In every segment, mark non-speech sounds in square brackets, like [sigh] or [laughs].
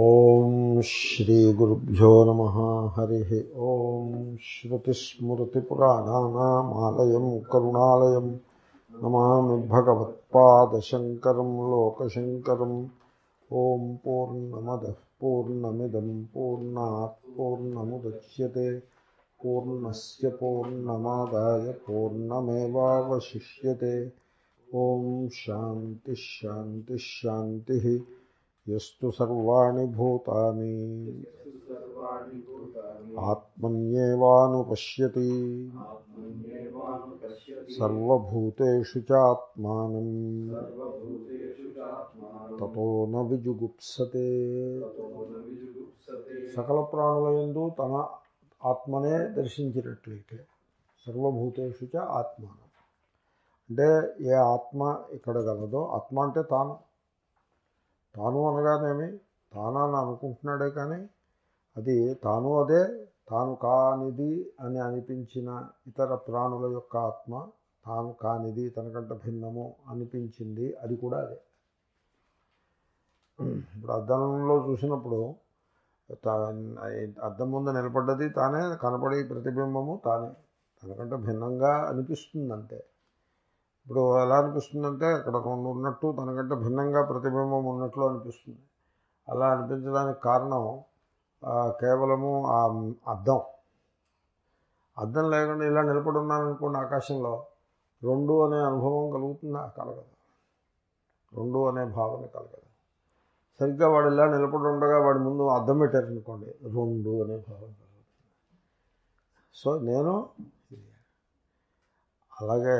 ॐ श्रीगुरुभ्यो नमः। हरिः ॐ श्रुतिस्मृतिपुराणानामालयं, करुणालयं नमामि भगवत्पादशङ्करं लोकशङ्करम् ॐ पूर्णमदः पूर्णमिदं पूर्णात् पूर्णमुदच्यते। पूर्णस्य पूर्णमादाय पूर्णमेवावशिष्यते। ॐ शान्तिः शान्तिः शान्तिः। ఎస్సు సర్వాణి భూతాని. ఆత్మన్యేవానుపశ్యతి సర్వభూతేషు చాత్మానం. తతో న విజుగుప్సతే. సకల ప్రాణులయందు తన ఆత్మనే దర్శించినట్లయితే సర్వభూతేషు చ ఆత్మానం. అంటే ఏ ఆత్మ ఇక్కడ గలదో ఆత్మ అంటే తాను. తాను అనగానేమి? తానని అనుకుంటున్నాడే కానీ అది తాను అదే తాను కానిది అని అనిపించిన ఇతర ప్రాణుల యొక్క ఆత్మ తాను కానిది తనకంటే భిన్నము అనిపించింది. అది కూడా అదే. ఇప్పుడు అద్దంలో చూసినప్పుడు అద్దం ముందు నిలబడ్డది తానే కనపడే ప్రతిబింబము తానే. తనకంటే భిన్నంగా అనిపిస్తుంది అంతే ఇప్పుడు ఎలా అనిపిస్తుందంటే అక్కడ రెండు ఉన్నట్టు తనకంటే భిన్నంగా ప్రతిబింబం ఉన్నట్లు అనిపిస్తుంది. అలా అనిపించడానికి కారణం కేవలము ఆ అద్దం. అద్దం లేకుండా ఇలా నిలబడి ఉన్నాననుకోండి ఆకాశంలో రెండు అనే అనుభవం కలుగుతుందా కలగదు. రెండు అనే భావన కలగదు. సరిగ్గా వాడు ఇలా నిలబడి ఉండగా వాడి ముందు అద్దం పెట్టారనుకోండి రెండు అనే భావన కలుగుతుంది. సో నేను అలాగే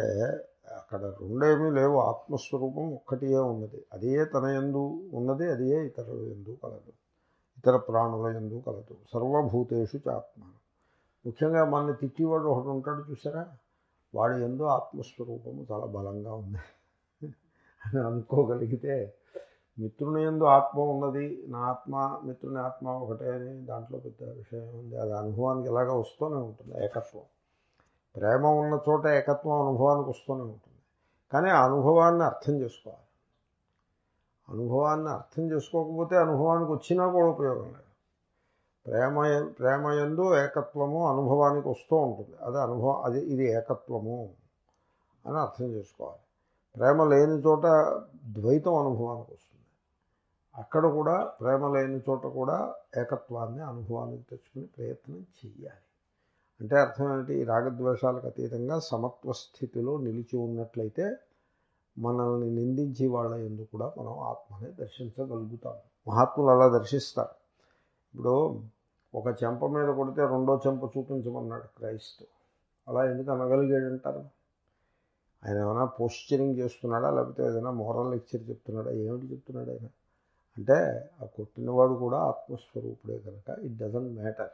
అక్కడ రెండేమీ లేవు. ఆత్మస్వరూపం ఒక్కటియే ఉన్నది. అదే తన ఎందు ఉన్నది అదే ఇతరుల ఎందు కలదు. ఇతర ప్రాణుల ఎందు కలదు. సర్వభూతేషు చాత్మ ముఖ్యంగా మన తిట్టివాడు ఒకటి ఉంటాడు చూసారా? వాడి ఎందు ఆత్మస్వరూపము చాలా బలంగా ఉంది. అని అనుకోగలిగితే మిత్రుని ఎందు ఆత్మ ఉన్నది నా ఆత్మ మిత్రుని ఆత్మ ఒకటే అని దాంట్లో పెద్ద విషయం ఉంది అది అనుభవానికి ఎలాగ వస్తూనే ఉంటుంది ఏకత్వం. ప్రేమ ఉన్న చోట ఏకత్వం అనుభవానికి వస్తూనే ఉంటుంది. కానీ ఆ అనుభవాన్ని అర్థం చేసుకోవాలి. అనుభవాన్ని అర్థం చేసుకోకపోతే అనుభవానికి వచ్చినా కూడా ఉపయోగం లేదు. ప్రేమ ప్రేమ ఎందు ఏకత్వము అనుభవానికి వస్తూ ఉంటుంది. అది అనుభవం అది ఇది ఏకత్వము అని అర్థం చేసుకోవాలి. ప్రేమ లేని చోట ద్వైతం అనుభవానికి వస్తుంది. అక్కడ కూడా ప్రేమ లేని చోట కూడా ఏకత్వాన్ని అనుభవానికి తెచ్చుకునే ప్రయత్నం చెయ్యాలి. అంటే అర్థం ఏంటి? రాగద్వేషాలకు అతీతంగా సమత్వ స్థితిలో నిలిచి ఉన్నట్లయితే మనల్ని నిందించి వాళ్ళ ఎందుకు కూడా మనం ఆత్మని దర్శించగలుగుతాం. మహాత్ములు అలా దర్శిస్తారు. ఇప్పుడు ఒక చెంప మీద కొడితే రెండో చెంప చూపించమన్నాడు క్రైస్తు. అలా ఎందుకు అనగలిగాడంటారు? ఆయన ఏమైనా పోస్చరింగ్ చేస్తున్నాడా? లేకపోతే ఏదైనా మోరల్ లెక్చర్ చెప్తున్నాడా? ఏమిటి చెప్తున్నాడు ఆయన? అంటే ఆ కొట్టినవాడు కూడా ఆత్మస్వరూపుడే కనుక. It doesn't matter.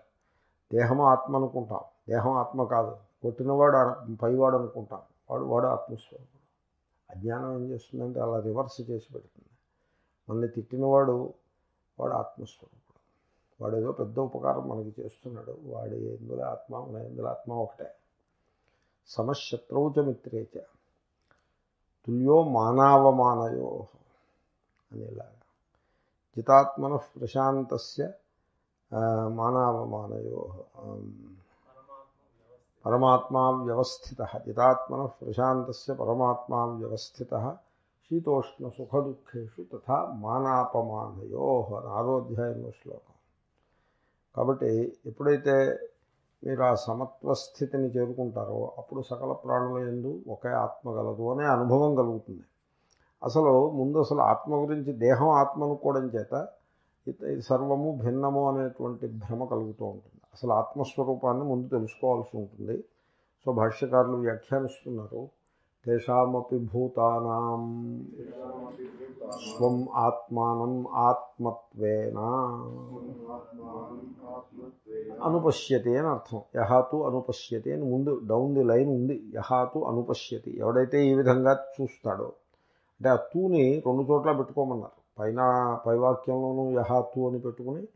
దేహం ఆత్మ అనుకుంటాం. దేహం ఆత్మ కాదు. కొట్టినవాడు పైవాడు అనుకుంటాం. వాడు వాడు ఆత్మస్వరూపుడు. అజ్ఞానం ఏం చేస్తుందంటే అలా రివర్స్ చేసి పెడుతుంది. మనల్ని తిట్టినవాడు వాడు ఆత్మస్వరూపుడు. వాడు ఏదో పెద్ద ఉపకారం మనకి చేస్తున్నాడు. వాడి ఎందులో ఆత్మ మన ఎందులో ఆత్మ ఒకటే. సమశత్రౌచ మిత్రేచ. తుల్యో మానావమానయో అనేలాగా. జితాత్మన ప్రశాంతస్య మానవమానయో. పరమాత్మా వ్యవస్థిత. యథాత్మన ప్రశాంతస్య పరమాత్మా వ్యవస్థిత. శీతోష్ణ సుఖదుఖేషు తథా మానాపమానయో ఆరోధ్యాయంలో శ్లోకం. కాబట్టి ఎప్పుడైతే మీరు ఆ సమత్వ స్థితిని చేరుకుంటారో అప్పుడు సకల ప్రాణుల ఎందు ఒకే ఆత్మ గలదు అనే అనుభవం కలుగుతుంది. అసలు ముందు అసలు ఆత్మ గురించి దేహం ఆత్మ అనుకోవడం చేత ఇది సర్వము భిన్నము అనేటువంటి భ్రమ కలుగుతూ ఉంటుంది. అసలు ఆత్మస్వరూపాన్ని ముందు తెలుసుకోవాల్సి ఉంటుంది. సో భాష్యకారులు వ్యాఖ్యానిస్తున్నారు. తేషామపి భూతానాం స్వం ఆత్మానం ఆత్మత్వేన. అనుపశ్యతి అని అర్థం. యహాతు అనుపశ్యతి అని ముందు డౌన్ ది లైన్ ఉంది. యహాతు అనుపశ్యతి. ఎవడైతే ఈ విధంగా చూస్తాడో అంటే ఆ తూని రెండు చోట్ల పెట్టుకోమన్నారు. పైన పైవాక్యంలోనూ యహాతు అని పెట్టుకుని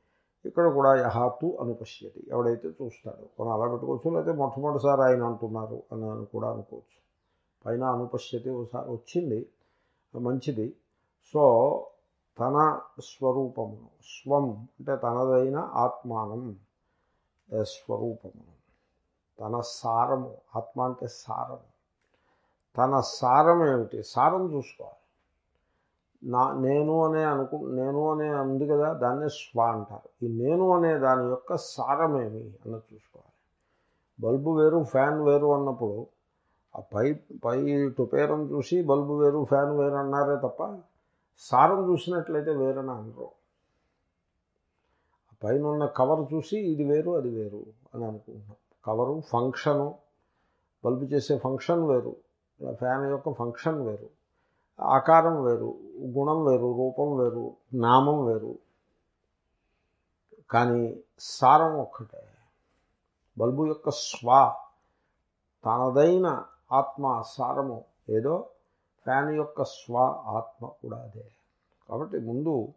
ఇక్కడ కూడా యహాతు అనుపశ్యతి. ఎవడైతే చూస్తాడో. మనం అలా పెట్టుకోవచ్చు. లేకపోతే మొట్టమొదటిసారి ఆయన అంటున్నారు అని కూడా అనుకోవచ్చు. పైన అనుపశ్యతి ఒకసారి వచ్చింది. మంచిది. సో తన స్వరూపమును స్వం అంటే తనదైన ఆత్మానం ఏ స్వరూపమును. తన సారము ఆత్మ అంటే సారము. తన సారం ఏమిటి సారం చూసుకోవాలి. నా నేను అనే అనుకు నేను అనే ఉంది కదా దాన్నే స్వ అంటారు. ఈ నేను అనే దాని యొక్క సారమేమి అన్నది చూసుకోవాలి. బల్బు వేరు ఫ్యాన్ వేరు అన్నప్పుడు ఆ పై పై టుపేరం చూసి బల్బు వేరు ఫ్యాన్ వేరు అన్నారే తప్ప సారం చూసినట్లయితే వేరని అనరు. ఆ పైన ఉన్న కవర్ చూసి ఇది వేరు అది వేరు అని అనుకుంటున్నాం. కవరు ఫంక్షను బల్బు చేసే ఫంక్షన్ వేరు ఫ్యాన్ యొక్క ఫంక్షన్ వేరు. ఆకారం వేరు గుణం వేరు రూపం వేరు నామం వేరు. కానీ సారం ఒక్కటే. బల్బు యొక్క స్వ తనదైన ఆత్మ సారము ఏదో ఫ్యాన్ యొక్క స్వ ఆత్మ కూడా అదే. కాబట్టి ముందు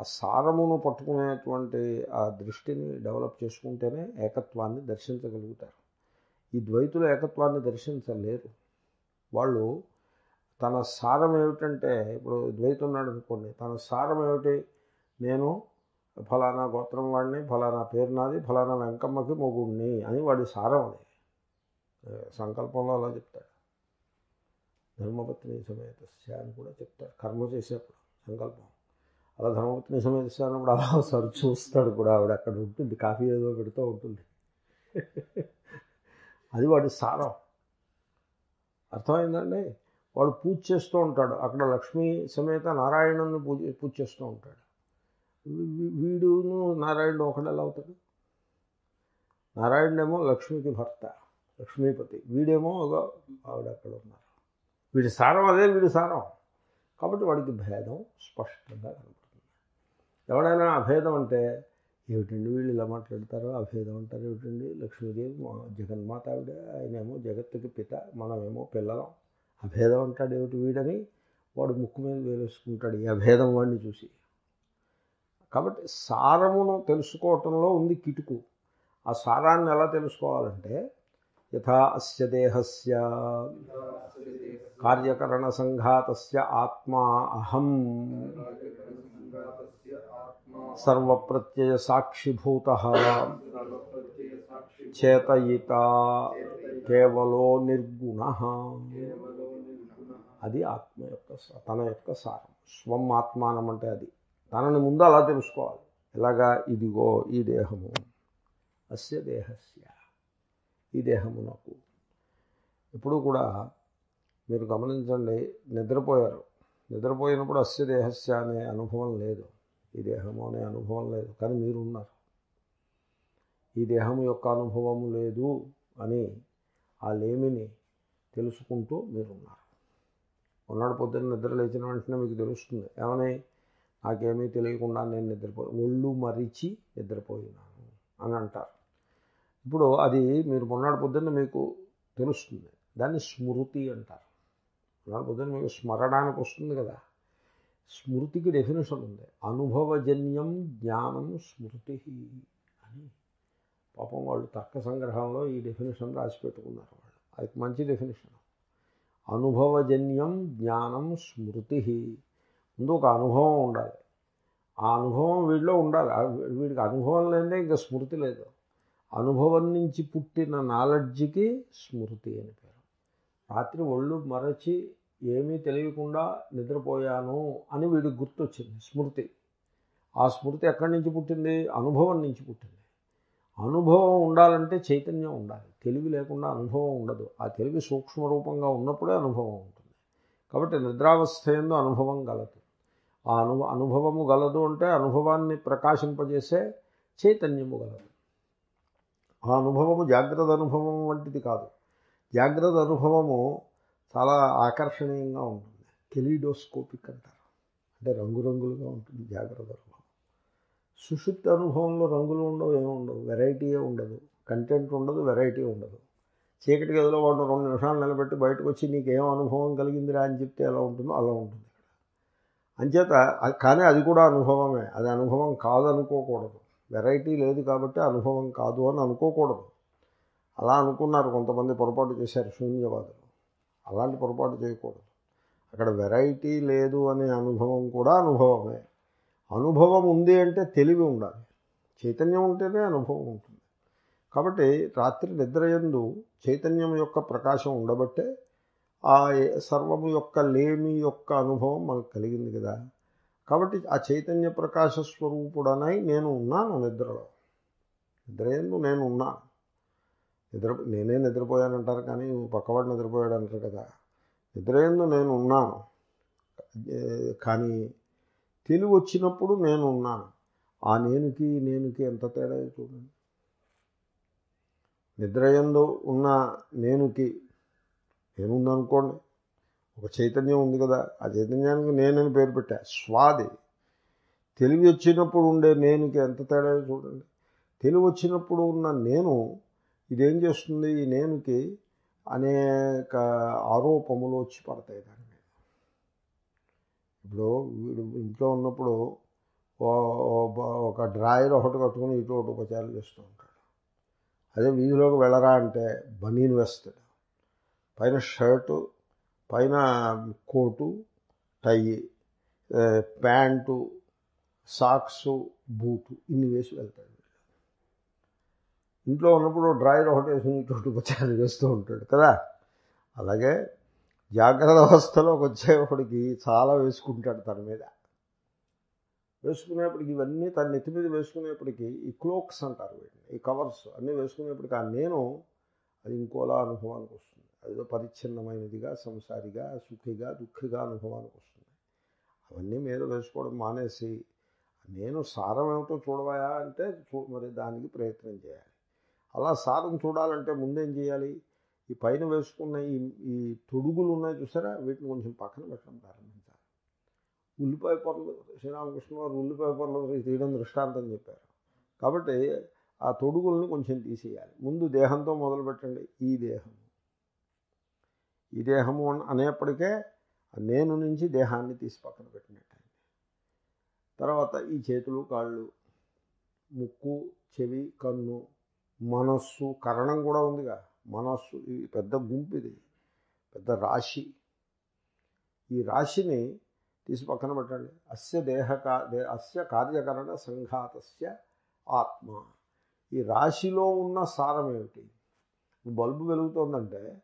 ఆ సారమును పట్టుకునేటువంటి ఆ దృష్టిని డెవలప్ చేసుకుంటేనే ఏకత్వాన్ని దర్శించగలుగుతారు. ఈ ద్వైతులు ఏకత్వాన్ని దర్శించలేరు. వాళ్ళు తన సారం ఏమిటంటే ఇప్పుడు ద్వైతం ఉన్నాడు అనుకోండి తన సారం ఏమిటి? నేను ఫలానా గోత్రం వాడిని ఫలానా పేరు నాది ఫలానా వెంకమ్మకి మొగుడిని అని వాడి సారం అది. సంకల్పంలో అలా చెప్తాడు. ధర్మపత్ని సమేతస్య అని కూడా చెప్తాడు. కర్మ చేసేప్పుడు సంకల్పం. అలా ధర్మపత్ని సమేతస్య అన్నప్పుడు అలా సరి చూస్తాడు కూడా ఆవిడ అక్కడ ఉంటుంది కాఫీ ఏదో పెడుతూ ఉంటుంది. అది వాడి సారం. అర్థమైందండి? వాడు పూజ చేస్తూ ఉంటాడు. అక్కడ లక్ష్మీ సమేత నారాయణుని పూజ పూజ చేస్తూ ఉంటాడు. వీడును నారాయణుడు ఒకడు ఎలా అవుతాడు? నారాయణుడేమో లక్ష్మికి భర్త లక్ష్మీపతి. వీడేమో ఒక ఆవిడ అక్కడ ఉన్నారు. వీడి సారం అదే వీడి సారం. కాబట్టి వాడికి భేదం స్పష్టంగా కనపడుతుంది. ఎవడైనా అభేదం అంటే ఏమిటండి వీళ్ళు ఇలా మాట్లాడతారో? అభేదం అంటారు ఏమిటండి? లక్ష్మీదేవి జగన్మాత ఆవిడ ఆయనేమో జగత్తుకి పిత మనమేమో పిల్లలం. అభేదం అంటాడు ఏమిటి వీడని? వాడు ముక్కు మీద వేలేసుకుంటాడు. ఈ అభేదం వాడిని చూసి. కాబట్టి సారమును తెలుసుకోవటంలో ఉంది కిటుకు. ఆ సారాన్ని ఎలా తెలుసుకోవాలంటే యథా అస్య దేహస్య కార్యకరణ సంఘాతస్య ఆత్మా అహం సర్వప్రత్యయ సాక్షిభూత చేతయిత కేవలో నిర్గుణ. అది ఆత్మ యొక్క తన యొక్క సారం. స్వం ఆత్మానం అంటే అది. తనని ముందు అలా తెలుసుకోవాలి. ఎలాగా? ఇదిగో ఈ దేహము. అస్య దేహస్య. ఈ దేహము నాకు. ఎప్పుడు కూడా మీరు గమనించండి నిద్రపోయారు. నిద్రపోయినప్పుడు అస్య దేహస్య అనే అనుభవం లేదు. ఈ దేహము అనే అనుభవం లేదు. కానీ మీరున్నారు. ఈ దేహము యొక్క అనుభవము లేదు అని ఆ లేమిని తెలుసుకుంటూ మీరున్నారు. ఉన్నాడు పొద్దున్న నిద్ర లేచిన వెంటనే మీకు తెలుస్తుంది. ఏమని? నాకేమీ తెలియకుండా నేను నిద్రపోయి ఒళ్ళు మరిచి నిద్రపోయినాను అని అంటారు. ఇప్పుడు అది మీరు మొన్నటి పొద్దున్న మీకు తెలుస్తుంది. దాన్ని స్మృతి అంటారు. మొన్నటి పొద్దున్న మీకు స్మరణానికి వస్తుంది కదా. స్మృతికి డెఫినేషన్ ఉంది. అనుభవజన్యం జ్ఞానం స్మృతి అని. పాపం వాళ్ళు తర్క సంగ్రహంలో ఈ డెఫినేషన్ రాసి పెట్టుకున్నారు వాళ్ళు. అది మంచి డెఫినేషన్ అనుభవజన్యం జ్ఞానం స్మృతి. ముందు ఒక అనుభవం ఉండాలి. ఆ అనుభవం వీడిలో ఉండాలి. వీడికి అనుభవం లేదే ఇంకా స్మృతి లేదు. అనుభవం నుంచి పుట్టిన నాలెడ్జ్కి స్మృతి అని పేరు. రాత్రి ఒళ్ళు మరచి ఏమీ తెలియకుండా నిద్రపోయాను అని వీడికి గుర్తొచ్చింది. స్మృతి. ఆ స్మృతి ఎక్కడి నుంచి పుట్టింది? అనుభవం నుంచి పుట్టింది. అనుభవం ఉండాలంటే చైతన్యం ఉండాలి. తెలివి లేకుండా అనుభవం ఉండదు. ఆ తెలివి సూక్ష్మ రూపంగా ఉన్నప్పుడే అనుభవం ఉంటుంది. కాబట్టి నిద్రావస్థ ఎందు అనుభవం గలదు. ఆ అను అనుభవము గలదు అంటే అనుభవాన్ని ప్రకాశింపజేసే చైతన్యము గలదు. ఆ అనుభవము జాగ్రత్త అనుభవం వంటిది కాదు. జాగ్రత్త అనుభవము చాలా ఆకర్షణీయంగా ఉంటుంది. కెలిడోస్కోపిక్ అంటారు. అంటే రంగురంగులుగా ఉంటుంది జాగ్రత్త అనుభవం. సుషుప్తి అనుభవంలో రంగులు ఉండవు ఏముండవు వెరైటీయే ఉండదు. కంటెంట్ ఉండదు వెరైటీ ఉండదు. చీకటి గదిలో వాడు రెండు నిమిషాలు నిలబెట్టి బయటకు వచ్చి నీకేం అనుభవం కలిగిందిరా అని చెప్తే ఎలా ఉంటుందో అలా ఉంటుంది. అంచేత కానీ అది కూడా అనుభవమే. అది అనుభవం కాదనుకోకూడదు. వెరైటీ లేదు కాబట్టి అనుభవం కాదు అని అనుకోకూడదు. అలా అనుకున్నారు కొంతమంది పొరపాటు చేశారు శూన్యవాదులు. అలాంటి పొరపాటు చేయకూడదు. అక్కడ వెరైటీ లేదు అనే అనుభవం కూడా అనుభవమే. అనుభవం ఉంది అంటే తెలివి ఉండాలి. చైతన్యం ఉంటేనే అనుభవం ఉంటుంది. కాబట్టి రాత్రి నిద్రయందు చైతన్యం యొక్క ప్రకాశం ఉండబట్టే ఆ సర్వము యొక్క లేమి యొక్క అనుభవం మనకు కలిగింది కదా. కాబట్టి ఆ చైతన్య ప్రకాశ స్వరూపుడనై నేను ఉన్నాను నిద్రలో. నిద్రయందు నేను ఉన్నాను. నిద్ర నేనే నిద్రపోయానంటారు కానీ పక్కవాడు నిద్రపోయాడు అంటారు కదా. నిద్రయందు నేను ఉన్నాను. కానీ తెలివి వచ్చినప్పుడు నేను ఉన్నాను. ఆ నేనుకి నేనుకి ఎంత తేడా చూడండి. నిద్రయందు ఉన్న నేనుకి నేనుందనుకోండి ఒక చైతన్యం ఉంది కదా. ఆ చైతన్యానికి నేనని పేరు పెట్టా. స్వాది. తెలివి వచ్చినప్పుడు ఉండే నేనుకి ఎంత తేడా చూడండి. తెలివి వచ్చినప్పుడు ఉన్న నేను ఇదేం చేస్తుంది? ఈ నేనుకి అనేక ఆరోపములు వచ్చి పడతాయి దాని ఇప్పుడు వీడు ఇంట్లో ఉన్నప్పుడు ఒక డ్రాయర్ ఒకటి కట్టుకుని ఇటు ఒకటి ఉపచారం చేస్తూ ఉంటాడు. అదే వీధిలోకి వెళ్ళరా అంటే బనీన్ వేస్తాడు. పైన షర్టు పైన coat tie pant socks boot ఇన్ని వేసి వెళ్తాడు ఇంట్లో ఉన్నప్పుడు డ్రాయర్ ఒకటి వేసుకుని ఇటు ఉపచారం చేస్తూ ఉంటాడు కదా. అలాగే జాగ్రత్త అవస్థలోకి వచ్చేప్పటికి చాలా వేసుకుంటాడు తన మీద. వేసుకునేప్పటికి ఇవన్నీ తన నెత్తి మీద వేసుకునేప్పటికి ఈ క్లోక్స్ అంటారు వీటిని ఈ కవర్స్ అన్నీ వేసుకునేప్పటికి ఆ నేను అది ఇంకోలా అనుభవానికి వస్తుంది. అదేదో పరిచ్ఛిన్నమైనదిగా సంసారిగా సుఖిగా దుఃఖిగా అనుభవానికి వస్తుంది. అవన్నీ మీద వేసుకోవడం మానేసి నేను సారం ఏమిటో చూడవయా అంటే మరి దానికి ప్రయత్నం చేయాలి. అలా సారం చూడాలంటే ముందేం చేయాలి? ఈ పైన వేసుకున్న ఈ ఈ తొడుగులు ఉన్నాయి చూసారా? వీటిని కొంచెం పక్కన పెట్టడం ప్రారంభించాలి ఉల్లిపాయ పొరలు శ్రీరామకృష్ణ వారు ఉల్లిపాయ పొరలు తీయడం దృష్టాంతం చెప్పారు. కాబట్టి ఆ తొడుగుల్ని కొంచెం తీసేయాలి. ముందు దేహంతో మొదలు పెట్టండి. ఈ దేహం. ఈ దేహము అనేప్పటికే నేను నుంచి దేహాన్ని తీసి పక్కన పెట్టినట్టయింది. తర్వాత ఈ చేతులు కాళ్ళు ముక్కు చెవి కన్ను మనస్సు కరణం కూడా ఉందిగా. మనస్సు ఇది పెద్ద గుంపు ఇది పెద్ద రాశి. ఈ రాశిని తీసి పక్కన పెట్టండి. అస్య దేహ అస్య కార్యకరణ సంఘాతస్య ఆత్మ. ఈ రాశిలో ఉన్న సారం ఏమిటి? బల్బు వెలుగుతోందంటే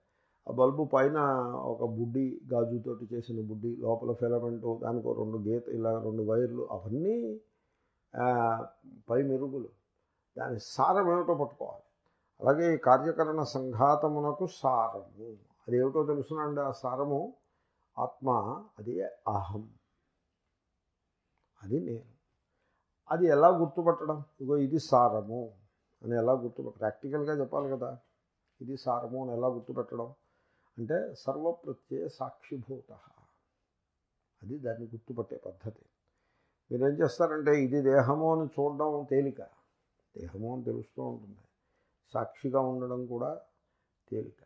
ఆ బల్బు పైన ఒక బుడ్డి గాజుతోటి చేసిన బుడ్డి లోపల ఫిలమెంటు దానికి రెండు గీత ఇలా రెండు వైర్లు అవన్నీ పై మెరుగులు. దాని సారం ఏమిటో పట్టుకోవాలి. అలాగే ఈ కార్యకరణ సంఘాతమునకు సారము. అదేమిటో తెలుసునండి ఆ సారము? ఆత్మ అది అహం. అది నేను. అది ఎలా గుర్తుపట్టడం? ఇగో ఇది సారము అని ఎలా గుర్తుపట్ట ప్రాక్టికల్గా చెప్పాలి కదా. ఇది సారము అని ఎలా గుర్తుపెట్టడం? అంటే సర్వప్రత్యయ సాక్షిభూత. అది దాన్ని గుర్తుపట్టే పద్ధతి. మీరేం చేస్తారంటే ఇది దేహము అని చూడడం తేలిక. దేహము అని తెలుస్తూ ఉంటుంది. సాక్షిగా ఉండడం కూడా తేలిక.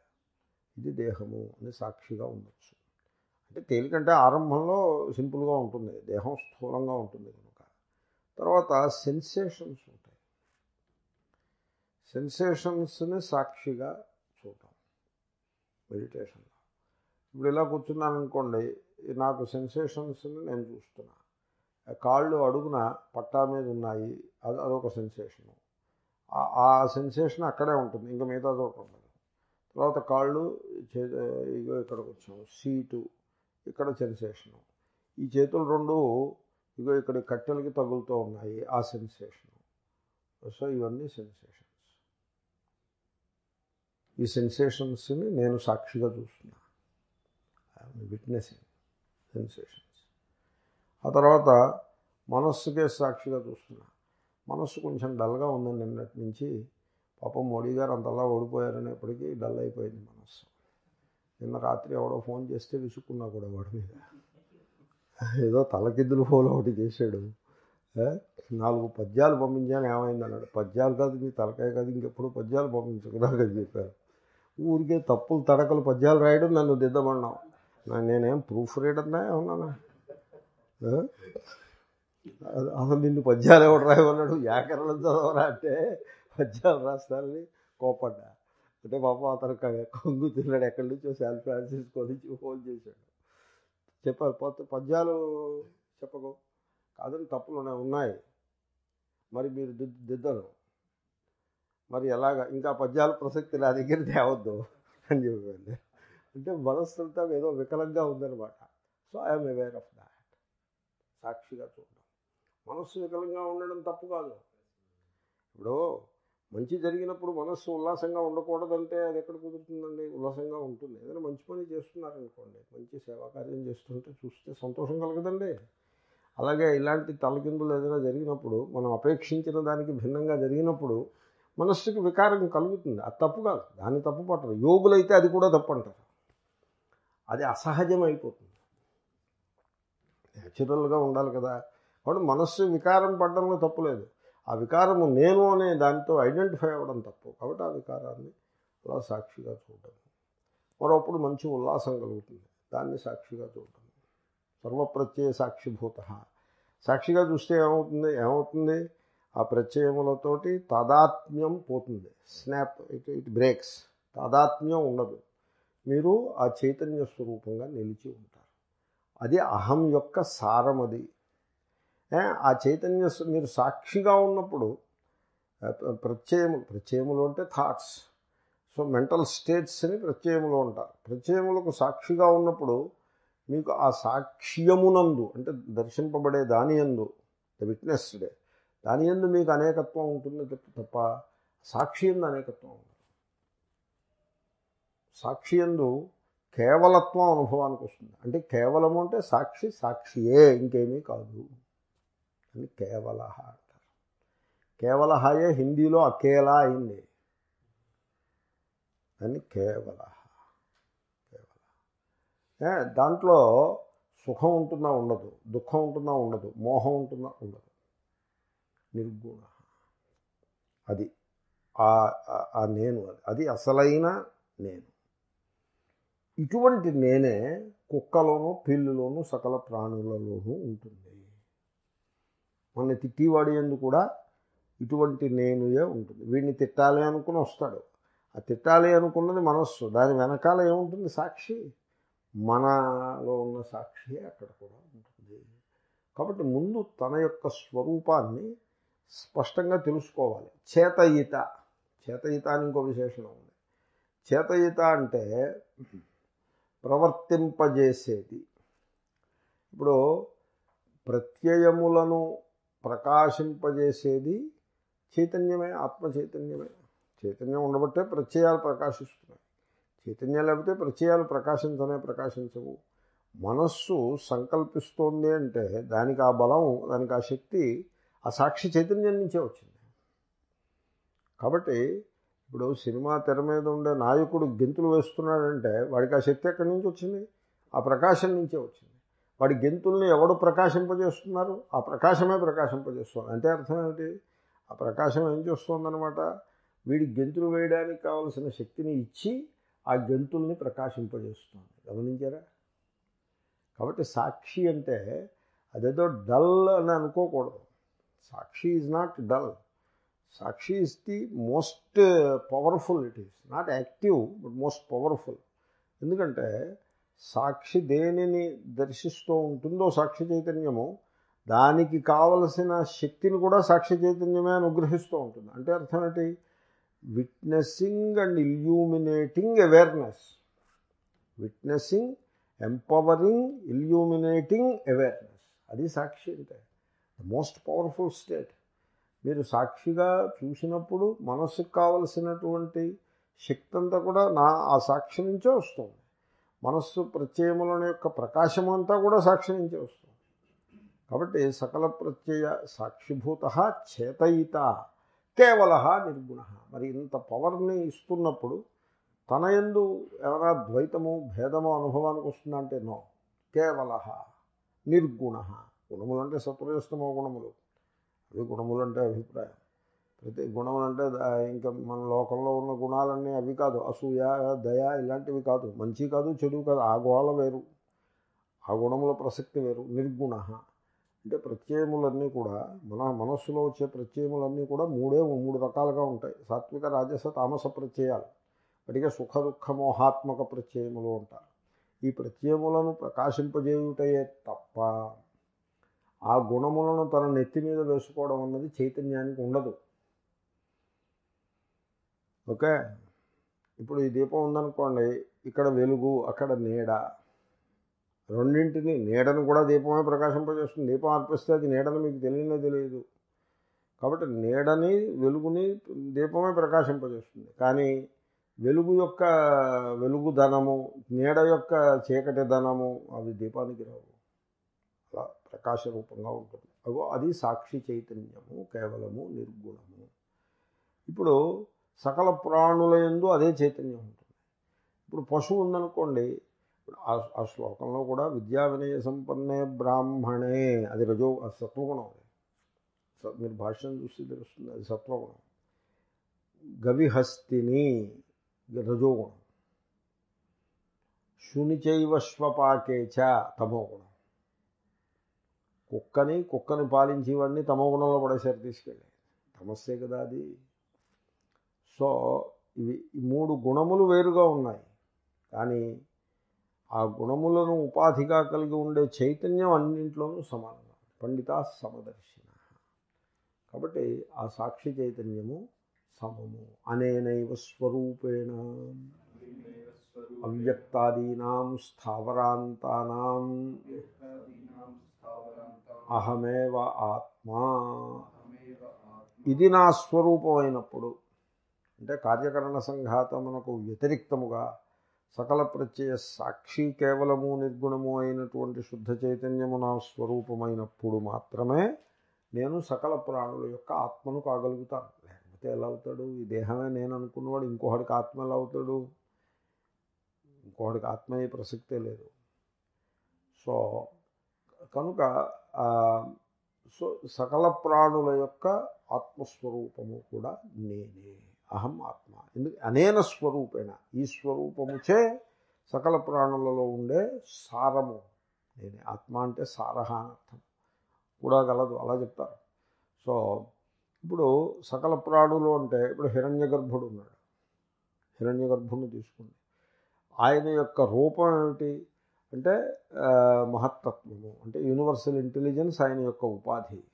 ఇది దేహము అని సాక్షిగా ఉండొచ్చు. అంటే తేలికంటే ఆరంభంలో సింపుల్గా ఉంటుంది. దేహం స్థూలంగా ఉంటుంది కనుక. తర్వాత సెన్సేషన్స్ ఉంటాయి. సెన్సేషన్స్ని సాక్షిగా చూడటం. మెడిటేషన్లో ఇప్పుడు ఇలా కూర్చున్నాను అనుకోండి నాకు సెన్సేషన్స్ని నేను చూస్తున్నా. కాళ్ళు అడుగున పట్టా మీద ఉన్నాయి అది అదొక సెన్సేషను. ఆ సెన్సేషన్ అక్కడే ఉంటుంది. ఇంకా మిగతా చోట ఉండదు. తర్వాత కాళ్ళు ఇగో ఇక్కడికి వచ్చాము. సీటు. ఇక్కడ సెన్సేషను ఈ చేతులు రెండు ఇగో ఇక్కడ కట్టెలకి తగులుతూ ఉన్నాయి. ఆ సెన్సేషను సో ఇవన్నీ సెన్సేషన్స్ ఈ సెన్సేషన్స్ని నేను సాక్షిగా చూస్తున్నా. విట్నెసింగ్ సెన్సేషన్స్ ఆ తర్వాత మనస్సుకే సాక్షిగా చూస్తున్నా. మనస్సు కొంచెం డల్గా ఉంది నిన్నటి నుంచి. పాపం మోడీ గారు అంతలా ఓడిపోయారనేప్పటికీ డల్ అయిపోయింది మనస్సు నిన్న రాత్రి ఎవడో ఫోన్ చేస్తే విసుక్కున్నా కూడా వాడి మీద. ఏదో తలకిద్దులు ఫోన్ ఒకటి చేశాడు. నాలుగు పద్యాలు పంపించాను ఏమైంది అన్నాడు పద్యాలు కాదు మీ తలకాయ కాదు ఇంకెప్పుడు పద్యాలు పంపించకూడదు చెప్పారు. ఊరికే తప్పులు తడకలు పద్యాలు రాయడం నన్ను దిద్దమన్నావు. నేనేం ప్రూఫ్ రీడర్నా ఉన్నానా నిన్ను పద్యాలు ఎవడు రాయమన్నాడు? వ్యాకరణం చదవరా అంటే పద్యాలు రాస్తానని కోపడ్డా. అంటే పాపం అతను కొంగు తిన్నాడు ఎక్కడి నుంచో శాన్ ఫ్రాన్సిస్కో నుంచి ఫోన్ చేశాడు. చెప్పారు పొత్త పద్యాలు చెప్పకు. కాదని తప్పులు ఉన్నాయి మరి మీరు దిద్ దిద్దరు. మరి ఎలాగ? ఇంకా పద్యాలు ప్రసక్తి నా దగ్గర తేవద్దు. అని చెప్పింది అంటే మనస్సంతా ఏదో వికలంగా ఉందన్నమాట. So I'm aware of that సాక్షిగా చూడండి మనస్సు వికలంగా ఉండడం తప్పు కాదు. ఇప్పుడు మంచి జరిగినప్పుడు మనస్సు ఉల్లాసంగా ఉండకూడదంటే అది ఎక్కడ కుదురుతుందండి? ఉల్లాసంగా ఉంటుంది. ఏదైనా మంచి పని చేస్తున్నారనుకోండి మంచి సేవా కార్యం చేస్తుంటే చూస్తే సంతోషం కలగదండి. అలాగే ఇలాంటి తలకిందులు ఏదైనా జరిగినప్పుడు మనం అపేక్షించిన దానికి భిన్నంగా జరిగినప్పుడు మనస్సుకి వికారం కలుగుతుంది. అది తప్పు కాదు. దాన్ని తప్పు పట్టరు. యోగులైతే అది కూడా తప్పు అంటారు. అది అసహజం అయిపోతుంది. న్యాచురల్గా ఉండాలి కదా. కాబట్టి మనస్సు వికారం పడడంలో తప్పులేదు ఆ వికారము నేను అనే దానితో ఐడెంటిఫై అవ్వడం తప్పు. కాబట్టి ఆ వికారాన్ని అలా సాక్షిగా చూడడం మరొప్పుడు మంచి ఉల్లాసం కలుగుతుంది. దాన్ని సాక్షిగా చూడడం సర్వప్రత్యయ సాక్షిభూత. సాక్షిగా చూస్తే ఏమవుతుంది? ఏమవుతుంది? ఆ ప్రత్యయములతోటి తాదాత్మ్యం పోతుంది. Snap it it breaks. తాదాత్మ్యం ఉండదు. మీరు ఆ చైతన్య స్వరూపంగా నిలిచి ఉంటారు. అది అహం యొక్క సారం అది ఆ చైతన్య మీరు సాక్షిగా ఉన్నప్పుడు ఆ, ప్రత్యయములు అంటే థాట్స్ సో మెంటల్ స్టేట్స్ అని ప్రత్యయములు ఉంటారు. ప్రత్యయములకు సాక్షిగా ఉన్నప్పుడు మీకు ఆ సాక్ష్యమునందు అంటే దర్శింపబడే దాని యందు ద విట్నెస్డ్ దాని దానియందు మీకు అనేకత్వం ఉంటుంది తప్ప- తప్ప సాక్షి ఎందు అనేకత్వం ఉంటుంది సాక్షి యందు కేవలత్వం అనుభవానికి వస్తుంది. అంటే కేవలము అంటే సాక్షి సాక్షియే ఇంకేమీ కాదు. అని కేవలహ అంటారు. కేవలహాయే హిందీలో అకేలా అయింది. అని కేవలహ. కేవల దాంట్లో సుఖం ఉంటుందా ఉండదు దుఃఖం ఉంటుందా ఉండదు మోహం ఉంటుందా ఉండదు. నిర్గుణ. అది ఆ- నేను అది. అది అసలైన నేను. ఇటువంటి నేనే కుక్కలోను పిల్లులోనూ సకల ప్రాణులలోనూ ఉంటుంది. మన తిట్టివాడి ఎందు కూడా ఇటువంటి నేనుయే ఉంటుంది. వీడిని తిట్టాలి అనుకుని వస్తాడు. ఆ తిట్టాలి అనుకున్నది మనస్సు. దాని వెనకాల ఏముంటుంది? సాక్షి. మనలో ఉన్న సాక్షి అక్కడ కూడా ఉంటుంది. కాబట్టి ముందు తన యొక్క స్వరూపాన్ని స్పష్టంగా తెలుసుకోవాలి. చేతయిత. చేతయిత అని ఇంకో విశేషణం ఉంది. చేతయిత అంటే ప్రవర్తింపజేసేది. ఇప్పుడు ప్రత్యయములను ప్రకాశింపజేసేది చైతన్యమే ఆత్మ చైతన్యమే చైతన్యం ఉండబట్టే ప్రత్యయాలు ప్రకాశిస్తున్నాయి. చైతన్యం లేకపోతే ప్రత్యయాలు ప్రకాశించనే ప్రకాశించవు. మనస్సు సంకల్పిస్తోంది అంటే దానికి ఆ బలం దానికి ఆ శక్తి ఆ సాక్షి చైతన్యం నుంచే వచ్చింది. కాబట్టి ఇప్పుడు సినిమా తెర మీద ఉండే నాయకుడు గెంతులు వేస్తున్నాడంటే వాడికి ఆ శక్తి ఎక్కడి నుంచి వచ్చింది? ఆ ప్రకాశం నుంచే వచ్చింది. వాడి గెంతుల్ని ఎవడు ప్రకాశింపజేస్తున్నారు? ఆ ప్రకాశమే ప్రకాశింపజేస్తుంది. అంటే అర్థం ఏమిటి? ఆ ప్రకాశం ఏం చేస్తుందన్నమాట? వీడి గెంతులు వేయడానికి కావలసిన శక్తిని ఇచ్చి ఆ గెంతుల్ని ప్రకాశింపజేస్తుంది. గమనించారా? కాబట్టి సాక్షి అంటే అదేదో డల్ అని అనుకోకూడదు. సాక్షి is not dull. Sakshi is the most powerful it is. Not active but most powerful. ఎందుకంటే సాక్షి దేనిని దర్శిస్తూ ఉంటుందో సాక్షి చైతన్యము దానికి కావలసిన శక్తిని కూడా సాక్షి చైతన్యమే అనుగ్రహిస్తూ ఉంటుంది. అంటే అర్థం ఏంటి? Witnessing and illuminating awareness witnessing empowering illuminating awareness అది సాక్షి అంటే. ద మోస్ట్ పవర్ఫుల్ స్టేట్ మీరు సాక్షిగా చూసినప్పుడు మనస్సుకు కావలసినటువంటి శక్తి అంతా కూడా నా ఆ సాక్షి నుంచే వస్తుంది. మనస్సు ప్రత్యయములను యొక్క ప్రకాశము అంతా కూడా సాక్షి నుంచి వస్తుంది. కాబట్టి సకల ప్రత్యయ సాక్షిభూత చేతయిత కేవల నిర్గుణ. మరి ఇంత పవర్ని ఇస్తున్నప్పుడు తన ఎందు ఎవరా ద్వైతము భేదము అనుభవానికి వస్తుందంటే నో. కేవల నిర్గుణ. గుణములు అంటే సత్వరస్తమో గుణములు. అవి గుణములు అంటే అభిప్రాయం. ప్రతి గుణం అంటే ఇంకా మన లోకంలో ఉన్న గుణాలన్నీ అవి కాదు. అసూయ దయ ఇలాంటివి కాదు. మంచి కాదు చెడు కాదు. ఆ గోళ వేరు. ఆ గుణముల ప్రసక్తి వేరు. నిర్గుణ. అంటే ప్రత్యయములన్నీ కూడా మన మనస్సులో వచ్చే ప్రత్యయములన్నీ కూడా మూడే మూడు రకాలుగా ఉంటాయి. సాత్విక రాజస తామస ప్రత్యయాలు. వాటికే సుఖ దుఃఖ మోహాత్మక ప్రత్యయములు ఉంటారు ఈ ప్రత్యయములను ప్రకాశింపజేయుటయే తప్ప ఆ గుణములను తన నెత్తి మీద వేసుకోవడం అన్నది చైతన్యానికి ఉండదు. ఓకే? ఇప్పుడు ఈ దీపం ఉందనుకోండి ఇక్కడ వెలుగు అక్కడ నీడ. రెండింటిని నీడను కూడా దీపమే ప్రకాశింపజేస్తుంది. దీపం అర్పిస్తే అది నీడని మీకు తెలియనే తెలియదు. కాబట్టి నీడని వెలుగుని దీపమే ప్రకాశింపజేస్తుంది. కానీ వెలుగు యొక్క వెలుగు ధనము నీడ యొక్క చీకటి ధనము అవి దీపానికి రావు. అలా ప్రకాశ రూపంగా ఉంటుంది. అగో అది సాక్షి చైతన్యము కేవలము నిర్గుణము. ఇప్పుడు సకల ప్రాణుల యందు అదే చైతన్యం ఉంటుంది. ఇప్పుడు పశువు ఉందనుకోండి ఇప్పుడు ఆ ఆ శ్లోకంలో కూడా విద్యా వినయ సంపన్నే బ్రాహ్మణే అది రజో అది సత్వగుణం అది. మీరు భాష్యం చూస్తే తెలుస్తుంది అది సత్వగుణం. గవిహస్తిని రజోగుణం. శునిచైవ శ్వపాకేచ తమోగుణం. కుక్కని కుక్కని పాలించేవాడిని తమో గుణంలో పడేసారి తీసుకెళ్ళి. తమస్సే కదా అది. సో ఇవి ఈ మూడు గుణములు వేరుగా ఉన్నాయి. కానీ ఆ గుణములను ఉపాధిగా కలిగి ఉండే చైతన్యం అన్నింట్లోనూ సమానంగా పండితా పండిత సమదర్శిన. కాబట్టి ఆ సాక్షి చైతన్యము సమము. అనేనైవ స్వరూపేణ. అవ్యక్తాదీనాం స్థావరాంతానాం. అహమేవ ఆత్మా. ఇది నా స్వరూపమైనప్పుడు అంటే కార్యకరణ సంఘాతమునకు వ్యతిరిక్తముగా సకల ప్రత్యయ సాక్షి కేవలము నిర్గుణము అయినటువంటి శుద్ధ చైతన్యము నా స్వరూపమైనప్పుడు మాత్రమే నేను సకల ప్రాణుల యొక్క ఆత్మను కాగలుగుతాను. లేకపోతే ఎలా అవుతాడు? ఈ దేహమే నేను అనుకున్నవాడు ఇంకొకడికి ఆత్మ ఎలా అవుతాడు? ఇంకొకడికి ఆత్మ అయ్యే ప్రసక్తే లేదు. సో కనుక సో సకల ప్రాణుల యొక్క ఆత్మస్వరూపము కూడా నేనే. అహం ఆత్మ. ఎందుకు? అనేన స్వరూపేణ. ఈ స్వరూపముచే సకల ప్రాణులలో ఉండే సారము. నేనే ఆత్మ అంటే సారహ అర్థం. కూడా గలదు. అలా చెప్తారు. సో ఇప్పుడు సకల ప్రాణులు అంటే ఇప్పుడు హిరణ్య గర్భుడు ఉన్నాడు. హిరణ్య గర్భుడిని తీసుకోండి ఆయన యొక్క రూపం ఏమిటి? అంటే మహత్తత్వము. అంటే యూనివర్సల్ ఇంటెలిజెన్స్ ఆయన యొక్క ఉపాధి.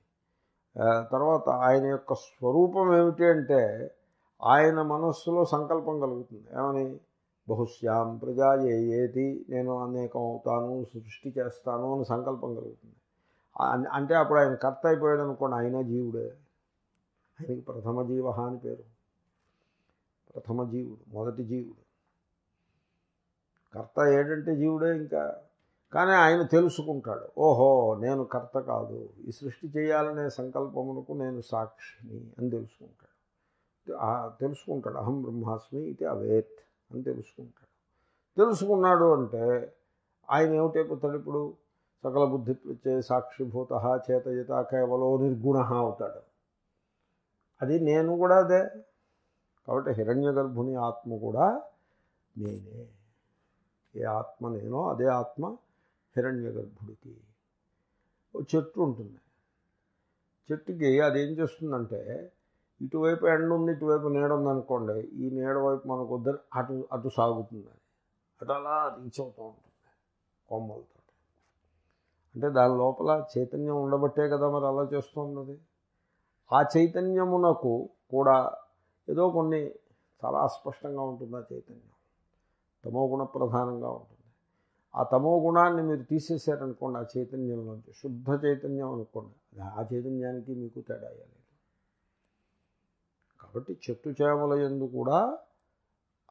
తర్వాత ఆయన యొక్క స్వరూపం ఏమిటి అంటే ఆయన మనస్సులో సంకల్పం కలుగుతుంది. ఏమని? బహుశ్యాం ప్రజా ఏది నేను అనేకం అవుతాను సృష్టి చేస్తాను అని సంకల్పం కలుగుతుంది. అంటే అప్పుడు ఆయన కర్త అయిపోయాడు అనుకోండి ఆయన జీవుడే. ఆయనకి ప్రథమ జీవ అని పేరు. ప్రథమ జీవుడు మొదటి జీవుడు. కర్త ఏడంటే జీవుడే ఇంకా. కానీ ఆయన తెలుసుకుంటాడు ఓహో నేను కర్త కాదు. ఈ సృష్టి చేయాలనే సంకల్పమునకు నేను సాక్షిని అని తెలుసుకుంటాడు. తెలుసుకుంటాడు. అహం బ్రహ్మాస్మి ఇది అవేత్ అని తెలుసుకుంటాడు. తెలుసుకున్నాడు అంటే ఆయన ఏమిటైపోతాడు ఇప్పుడు? సకల బుద్ధి సాక్షిభూత చేతయత కేవలో నిర్గుణ అవుతాడు. అది నేను కూడా అదే. కాబట్టి హిరణ్య గర్భుని ఆత్మ కూడా నేనే. ఏ ఆత్మ నేనో అదే ఆత్మ హిరణ్య గర్భుడికి. ఓ చెట్టు ఉంటుంది. చెట్టుకి అది ఏం చేస్తుందంటే ఇటువైపు ఎండ ఉంది ఇటువైపు నీడ ఉంది అనుకోండి ఈ నీడ వైపు మనకు వద్దని అటు అటు సాగుతుంది. అటు అలా రీచ్ అవుతూ ఉంటుంది కొమ్మలతో అంటే దాని లోపల చైతన్యం ఉండబట్టే కదా మరి అలా చేస్తుంది ఆ చైతన్యమునకు కూడా ఏదో కొన్ని చాలా అస్పష్టంగా ఉంటుంది ఆ చైతన్యం. తమోగుణ ప్రధానంగా ఉంటుంది. ఆ తమో గుణాన్ని మీరు తీసేసారనుకోండి ఆ చైతన్యంలోంచి శుద్ధ చైతన్యం అనుకోండి అది ఆ చైతన్యానికి మీకు తేడా అయ్యాలి. కాబట్టి చెట్టు చేమల ఎందు కూడా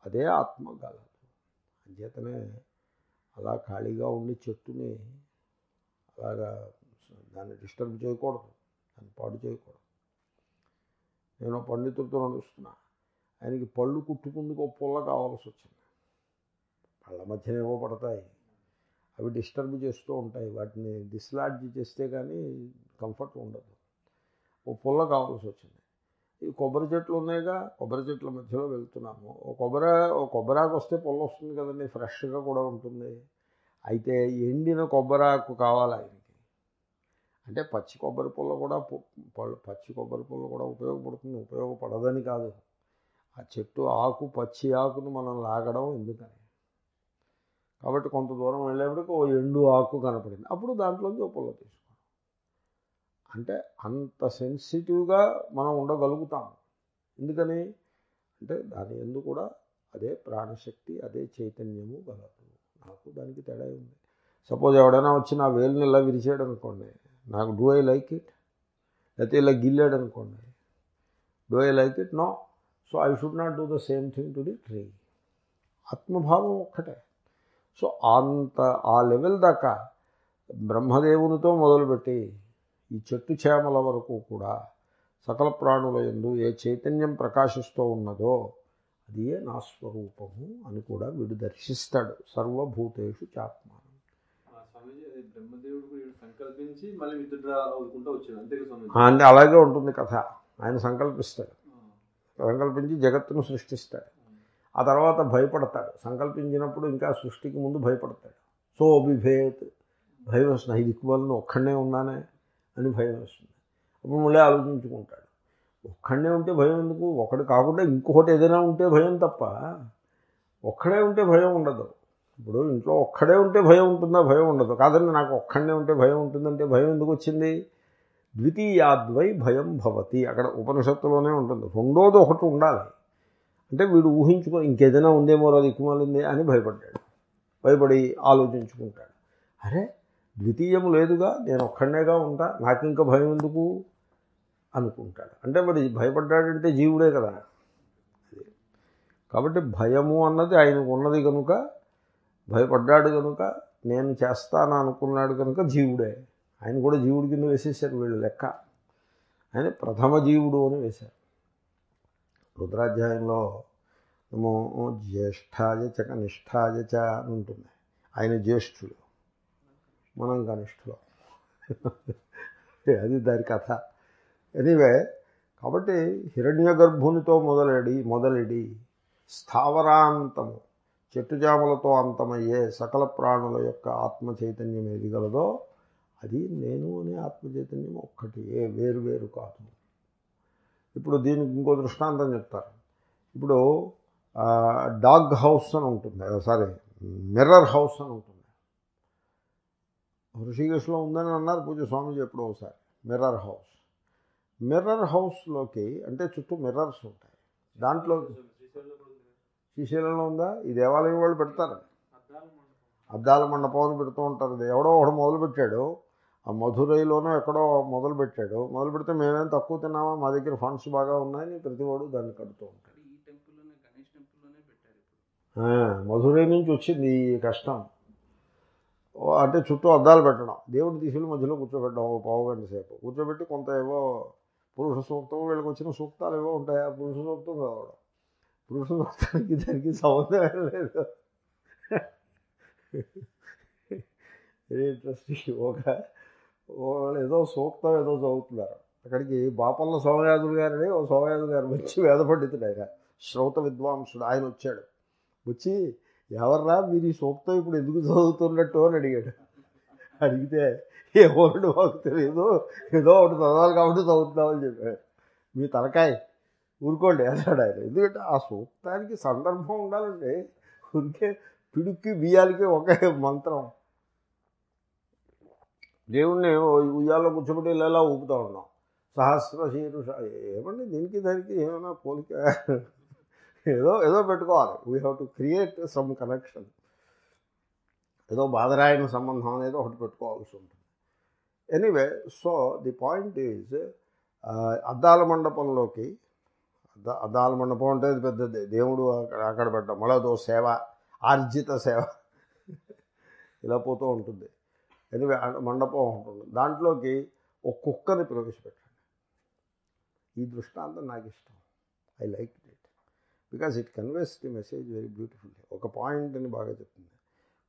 అదే ఆత్మ గలదు అంచేతనే అలా ఖాళీగా ఉండి చెట్టుని అలాగా దాన్ని డిస్టర్బ్ చేయకూడదు దాన్ని పాడు చేయకూడదు. నేను పండితుడితో నడుస్తున్నా. ఆయనకి పళ్ళు కుట్టుకుందుకు ఒక పుల్ల కావాల్సి వచ్చింది. పళ్ళ మధ్యన ఏవో పడతాయి. అవి డిస్టర్బ్ చేస్తూ ఉంటాయి. వాటిని డిస్లాడ్జ్ చేస్తే కానీ కంఫర్ట్ ఉండదు. ఓ పుల్ల కావాల్సి వచ్చింది. ఈ కొబ్బరి చెట్లు ఉన్నాయిగా కొబ్బరి చెట్ల మధ్యలో వెళ్తున్నాము. ఓ కొబ్బరి ఓ కొబ్బరాకు వస్తే పుల్ల వస్తుంది కదండి ఫ్రెష్గా కూడా ఉంటుంది. అయితే ఎండిన కొబ్బరాకు కావాలి ఆయనకి. అంటే పచ్చి కొబ్బరి పుల్ల కూడా పచ్చి కొబ్బరి పుల్ల కూడా ఉపయోగపడుతుంది ఉపయోగపడదని కాదు. ఆ చెట్టు ఆకు పచ్చి ఆకును మనం లాగడం ఎందుకని? కాబట్టి కొంత దూరం వెళ్ళేప్పటికి ఓ ఎండు ఆకు కనపడింది. అప్పుడు దాంట్లోంచి ఓ పుల్ల తీసుకుంటాం అంటే అంత సెన్సిటివ్గా మనం ఉండగలుగుతాం ఎందుకని? అంటే దాని ఎందు కూడా అదే ప్రాణశక్తి అదే చైతన్యము గలదు. నాకు దానికి తేడా ఉంది సపోజ్ ఎవడైనా వచ్చి నా వేలుని ఇలా విరిచాడు అనుకోండి నాకు డూ ఐ లైక్ ఇట్? లేకపోతే ఇలా గిల్లాడు అనుకోండి do I like it? No. So I should not do the same thing to the tree. ఆత్మభావం ఒక్కటే. సో అంత ఆ లెవెల్ దాకా బ్రహ్మదేవునితో మొదలుపెట్టి ఈ చెట్టు చేమల వరకు కూడా సకల ప్రాణుల ఎందు ఏ చైతన్యం ప్రకాశిస్తూ ఉన్నదో అది ఏ నా స్వరూపము అని కూడా వీడు దర్శిస్తాడు. సర్వభూతేషు చాత్మానం. అంటే అలాగే ఉంటుంది కథ. ఆయన సంకల్పిస్తాడు. సంకల్పించి జగత్తును సృష్టిస్తాడు. ఆ తర్వాత భయపడతాడు. సంకల్పించినప్పుడు ఇంకా సృష్టికి ముందు భయపడతాడు. సో బిభేత్ భయం దిక్కువలను ఒక్కడనే ఉన్నానే. అని భయం వస్తుంది. అప్పుడు మళ్ళీ ఆలోచించుకుంటాడు. ఒక్కడనే ఉంటే భయం ఎందుకు? ఒకటి కాకుండా ఇంకొకటి ఏదైనా ఉంటే భయం తప్ప ఒక్కడే ఉంటే భయం ఉండదు. ఇప్పుడు ఇంట్లో ఒక్కడే ఉంటే భయం ఉంటుందా? భయం ఉండదు. కాదండి నాకు ఒక్కడనే ఉంటే భయం ఉంటుందంటే భయం ఎందుకు వచ్చింది? ద్వితీయాద్వై భయం భవతి. అక్కడ ఉపనిషత్తులోనే ఉంటుంది. రెండోది ఒకటి ఉండాలి. అంటే వీడు ఊహించుకో ఇంకేదైనా ఉందేమో అది దిక్కుమాలింది అని భయపడ్డాడు. భయపడి ఆలోచించుకుంటాడు. అరే ద్వితీయము లేదుగా నేను ఒక్కడనేగా ఉంటా నాకు ఇంకా భయం ఎందుకు? అనుకుంటాడు. అంటే మరి భయపడ్డాడంటే జీవుడే కదా. కాబట్టి భయము అన్నది ఆయనకు ఉన్నది కనుక భయపడ్డాడు కనుక నేను చేస్తాను అనుకున్నాడు కనుక జీవుడే. ఆయన కూడా జీవుడి కింద వేసేసారు వీళ్ళు లెక్క. ఆయన ప్రథమ జీవుడు అని వేశారు. రుద్రాధ్యాయంలో ఏమో జ్యేష్ఠాయ చ కనిష్ఠాయ చ అని ఉంటుంది. ఆయన జ్యేష్ఠుడు. మనం కనిష్ఠులు [laughs] అది దాని కథ. ఎనీవే కాబట్టి హిరణ్య గర్భునితో మొదలెడి మొదలెడి స్థావరాంతము చెట్టుజాములతో అంతమయ్యే సకల ప్రాణుల యొక్క ఆత్మ చైతన్యం ఏది గలదో అది నేను అనే ఆత్మ చైతన్యం ఒక్కటి ఏ వేరు వేరు కాదు. ఇప్పుడు దీనికి ఇంకో దృష్టాంతం చెప్తారు. ఇప్పుడు డాగ్ హౌస్ అని ఉంటుంది. సారీ మిర్రర్ హౌస్ అని ఉంటుంది. ఋషికేశ్లో ఉందని అన్నారు పూజ స్వామీజీ ఎప్పుడో ఒకసారి. Mirror house. మిర్రర్ హౌస్లోకి అంటే చుట్టూ మిర్రర్స్ ఉంటాయి. దాంట్లో శ్రీశైలంలో ఉంది? ఈ దేవాలయం వాళ్ళు పెడతారు. అద్దాల మండపం అని పెడుతూ ఉంటారు. ఎవడో ఒకడు మొదలుపెట్టాడు ఆ మధురైలోనో ఎక్కడో మొదలు పెట్టాడు. మొదలు పెడితే మేమేం తక్కువ తిన్నామా? మా దగ్గర ఫండ్స్ బాగా ఉన్నాయని ప్రతివాడు దాన్ని కడుతూ ఉంటాడు. ఇక్కడ ఈ టెంపుల్లోనే గణేష్ టెంపుల్లోనే పెట్టారు ఇప్పుడు. ఆ, మధురై నుంచి వచ్చింది ఈ కష్టం. అంటే చుట్టూ అద్దాలు పెట్టడం. దేవుడి తీసుకుని మధ్యలో కూర్చోబెట్టడం ఒక పావు గంట సేపు. కూర్చోబెట్టి కొంత ఏవో పురుష సూక్తం వీళ్ళకి వచ్చిన సూక్తాలు ఏవో ఉంటాయి. ఆ పురుష సూక్తం చదవడం. పురుష సూక్తానికి దానికి సంబంధం లేదు. వెరీ ఇంట్రెస్టింగ్ ఒక వాళ్ళు ఏదో సూక్తం ఏదో చదువుతున్నారు. అక్కడికి బాపల్ల సోమయాజులు గారని ఓ సోమయాజులు గారు వచ్చి వేద పండితుడు ఆయన. శ్రౌత విద్వాంసుడు. ఆయన వచ్చాడు. వచ్చి ఎవర్రా మీరు ఈ సూక్తం ఇప్పుడు ఎందుకు చదువుతున్నట్టు అని అడిగాడు. అడిగితే ఏ ఓడు మాకు తెలియదు ఏదో ఒకటి చదవాలి కాబట్టి చదువుతున్నామని చెప్పాడు. మీ తలకాయ ఊరుకోండి అన్నాడు ఆయన. ఎందుకంటే ఆ సూక్తానికి సందర్భం ఉండాలండి ఊరికే పిడుక్కి బియ్యాలకి ఒకే మంత్రం. దేవుణ్ణి ఉయ్యాల్లో కూర్చోబెట్టి ఇలా ఊపుతూ ఉన్నాం. సహస్ర శీరుష ఏమండి దీనికి దానికి ఏమైనా పోలిక? ఏదో ఏదో పెట్టుకోవాలి. We have to create some connection ఏదో బాధరాయన సంబంధం అనేది ఒకటి పెట్టుకోవాల్సి ఉంటుంది. Anyway so the point is అద్దాల మండపంలోకి అద్ద అద్దాల మండపం అంటే పెద్దది. దేవుడు అక్కడ అక్కడ పెట్టడం. మళ్ళీ అదో సేవ ఆర్జిత సేవ. ఇలా పోతూ ఉంటుంది. ఎనివే మండపం ఉంటుంది. దాంట్లోకి ఒక కుక్కని ప్రవేశపెట్టండి ఈ దృష్టాంతం నాకు ఇష్టం. I like it because it conveys the message very beautifully ఒక పాయింట్ని బాగా చెప్తుంది.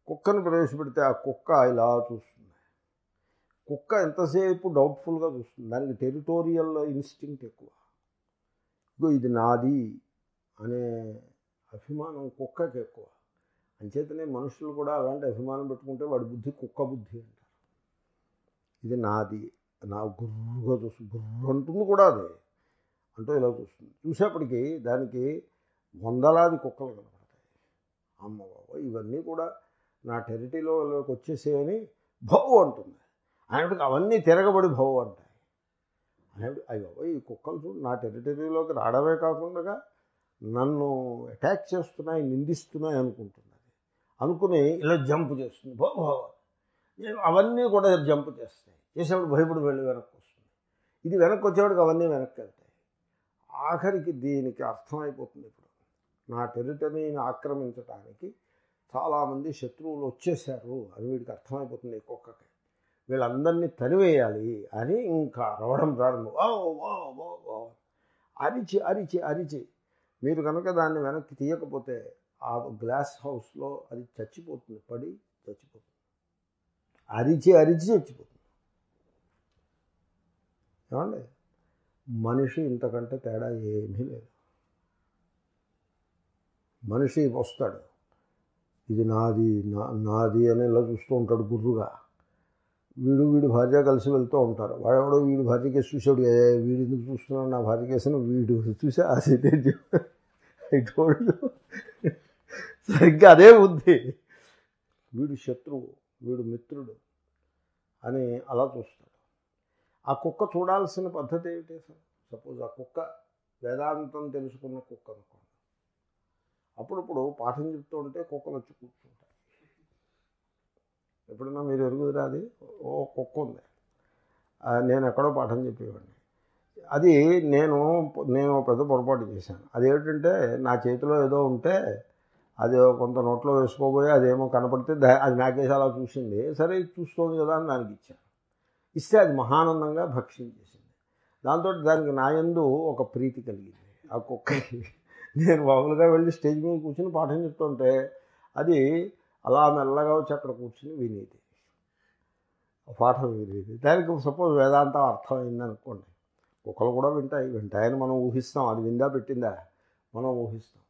కుక్కని ప్రవేశపెడితే ఆ కుక్క ఇలా చూస్తుంది. కుక్క ఎంతసేపు డౌట్ఫుల్గా చూస్తుంది. దానికి టెరిటోరియల్ ఇన్స్టింక్ట్ ఎక్కువ. ఇగో ఇది నాది అనే అభిమానం కుక్కకి ఎక్కువ. అంచేతనే మనుషులు కూడా అలాంటి అభిమానం పెట్టుకుంటే వాడి బుద్ధి కుక్క బుద్ధి అంటారు. ఇది నాది. నా గుర్రుగా చూస్తుంది. గుర్రు అంటుంది కూడా అదే. అంటూ ఇలా చూస్తుంది. చూసేప్పటికీ దానికి వందలాది కుక్కలు కనపడతాయి. అమ్మ బాబు ఇవన్నీ కూడా నా టెరిటరీలోకి వచ్చేసేయని భౌ అంటుంది. ఆయనకి అవన్నీ తిరగబడి భౌ అంటాయి. అనేప్పుడు అయ్యో ఈ కుక్కలు చూడు నా టెరిటరీలోకి రావడమే కాకుండా నన్ను అటాక్ చేస్తున్నాయి నిందిస్తున్నాయి అనుకుంటున్నది. అనుకుని ఇలా జంప్ చేస్తుంది. భో భవ అవన్నీ కూడా జంప్ చేస్తాయి. చేసేప్పుడు భయపడి వెళ్ళి వెనక్కి వస్తుంది. ఇది వెనక్కి వచ్చేవాడికి అవన్నీ వెనక్కి వెళ్తాయి. ఆఖరికి దీనికి అర్థమైపోతుంది ఇప్పుడు. నా టెరిటరీని ఆక్రమించడానికి చాలామంది శత్రువులు వచ్చేసారు అని వీడికి అర్థమైపోతుంది కుక్కకి. వీళ్ళందరినీ తరివేయాలి అని ఇంకా రవడం ప్రారంభం. ఓ. అరిచి అరిచి అరిచి. మీరు కనుక దాన్ని వెనక్కి తీయకపోతే ఆ గ్లాస్ హౌస్లో అది చచ్చిపోతుంది పడి చచ్చిపోతుంది. అరిచి అరిచి చచ్చిపోతుంది. ఏమండి? మనిషి ఇంతకంటే తేడా ఏమీ లేదు. మనిషి వస్తాడు. ఇది నాది నా నాది అని ఇలా చూస్తూ ఉంటాడు గుర్రుగా. వీడు వీడి భార్య కలిసి వెళ్తూ ఉంటారు. వాడెవడో వీడి భార్య కేసు చూసాడు ఏ వీడు ఎందుకు చూస్తున్నాడు? నా భార్య కేసును వీడు చూసా ఐ టోల్డ్ సరిగ్గా అదే ఉంది. వీడు శత్రువు వీడు మిత్రుడు అని అలా చూస్తాడు. ఆ కుక్క చూడాల్సిన పద్ధతి ఏమిటి సార్? సపోజ్ ఆ కుక్క వేదాంతం తెలుసుకున్న కుక్క అనుకోండి. అప్పుడప్పుడు పాఠం చెప్తూ ఉంటే కుక్కలు వచ్చి కూర్చుంటాయి. ఎప్పుడన్నా మీరు ఎరుగుదరా అది? ఓ కుక్క ఉంది. నేను ఎక్కడో పాఠం చెప్పేవాడిని. అది నేను నేను పెద్ద పొరపాటు చేశాను. అదేమిటంటే నా చేతిలో ఏదో ఉంటే అది కొంత నోట్లో వేసుకోబోయి అదేమో కనపడితే అది నాకేసి అలా చూసింది. సరే ఇది చూస్తోంది కదా అని దానికి ఇచ్చాను. ఇస్తే అది మహానందంగా భక్షించేసింది. దాంతో దానికి నా యందు ఒక ప్రీతి కలిగింది. ఆ కుక్కకి నేను మామూలుగా వెళ్ళి స్టేజ్ మీద కూర్చుని పాఠం చెప్తుంటే అది అలా మెల్లగా వచ్చి అక్కడ కూర్చుని వినేది. పాఠం వినేది. దానికి సపోజ్ వేదాంతం అర్థమైంది అనుకోండి. కుక్కలు కూడా వింటాయి. వింటాయని మనం ఊహిస్తాం. అది విందా పెట్టిందా? మనం ఊహిస్తాం.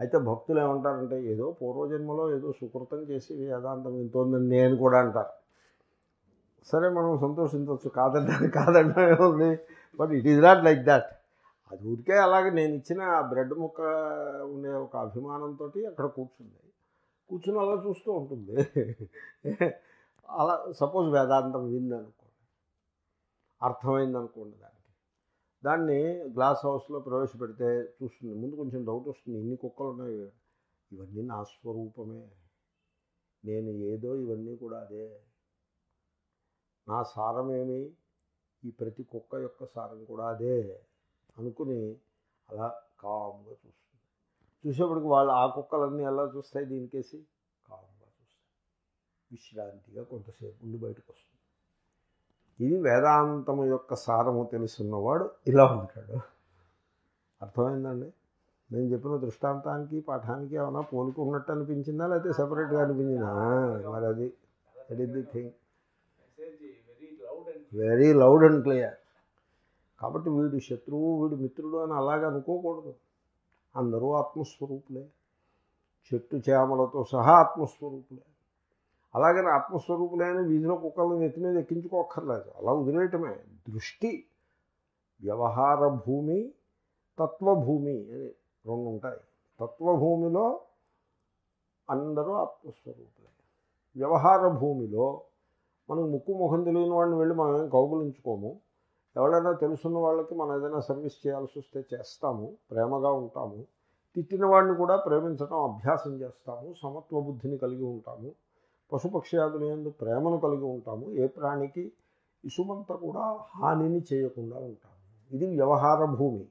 అయితే భక్తులు ఏమంటారంటే ఏదో పూర్వజన్మలో ఏదో సుకృతం చేసి వేదాంతం వింటోందని నేను కూడా అంటారు సరే మనం సంతోషించవచ్చు. కాదంటే కాదంటే ఉంది but it is not like that అది ఊరికే అలాగే నేను ఇచ్చిన ఆ బ్రెడ్ ముక్క ఉండే ఒక అభిమానంతో అక్కడ కూర్చుంది. కూర్చుని అలా చూస్తూ ఉంటుంది. అలా సపోజ్ వేదాంతం విందనుకోండి. అర్థమైంది అనుకోండి దానికి. దాన్ని గ్లాస్ హౌస్లో ప్రవేశపెడితే చూస్తుంది. ముందు కొంచెం డౌట్ వస్తుంది. ఇన్ని కుక్కలు ఉన్నాయి. ఇవన్నీ నా స్వరూపమే. నేను ఏదో ఇవన్నీ కూడా అదే. నా సారమేమి? ఈ ప్రతి కుక్క యొక్క సారం కూడా అదే. అనుకుని అలా కామ్గా చూస్తుంది. చూసేప్పటికి వాళ్ళు ఆ కుక్కలన్నీ ఎలా చూస్తాయి దీనికేసి? కామ్గా చూస్తాయి. విశ్రాంతిగా కొంతసేపు ఉండి బయటకు వస్తుంది ఇది వేదాంతము యొక్క సారము తెలుసున్నవాడు ఇలా ఉంటాడు. అర్థమైందండి? నేను చెప్పిన దృష్టాంతానికి పాఠానికి ఏమైనా పోలిక ఉన్నట్టు అనిపించిందా? లేకపోతే సపరేట్గా అనిపించిందా? మరి అది that is the thing very loud and clear కాబట్టి వీడు శత్రువు వీడు మిత్రుడు అని అలాగే అనుకోకూడదు. అందరూ ఆత్మస్వరూపులే. చెట్టు చేమలతో సహా ఆత్మస్వరూపులే. అలాగని అని వీధిలో కుక్కలను ఎత్తి మీద ఎక్కించుకోక్కర్లేదు. అలా వదిలేయటమే. దృష్టి వ్యవహార భూమి తత్వభూమి అని రెండు ఉంటాయి. తత్వభూమిలో అందరూ ఆత్మస్వరూపులే. వ్యవహార భూమిలో మనం ముక్కు ముఖం తెలియని వాడిని వెళ్ళి మనం ఏం కౌగులించుకోము. ఎవరైనా తెలుసున్న వాళ్ళకి మనం ఏదైనా సర్వీస్ చేయాల్సి వస్తే చేస్తాము ప్రేమగా ఉంటాము. తిట్టిన వాడిని కూడా ప్రేమించడం అభ్యాసం చేస్తాము సమత్వ బుద్ధిని కలిగి ఉంటాము. పశుపక్ష్యాదులు ఎందు ప్రేమను కలిగి ఉంటాము. ఏ ప్రాణికి ఇసుమంత కూడా హానిని చేయకుండా ఉంటాము. ఇది వ్యవహార భూమి.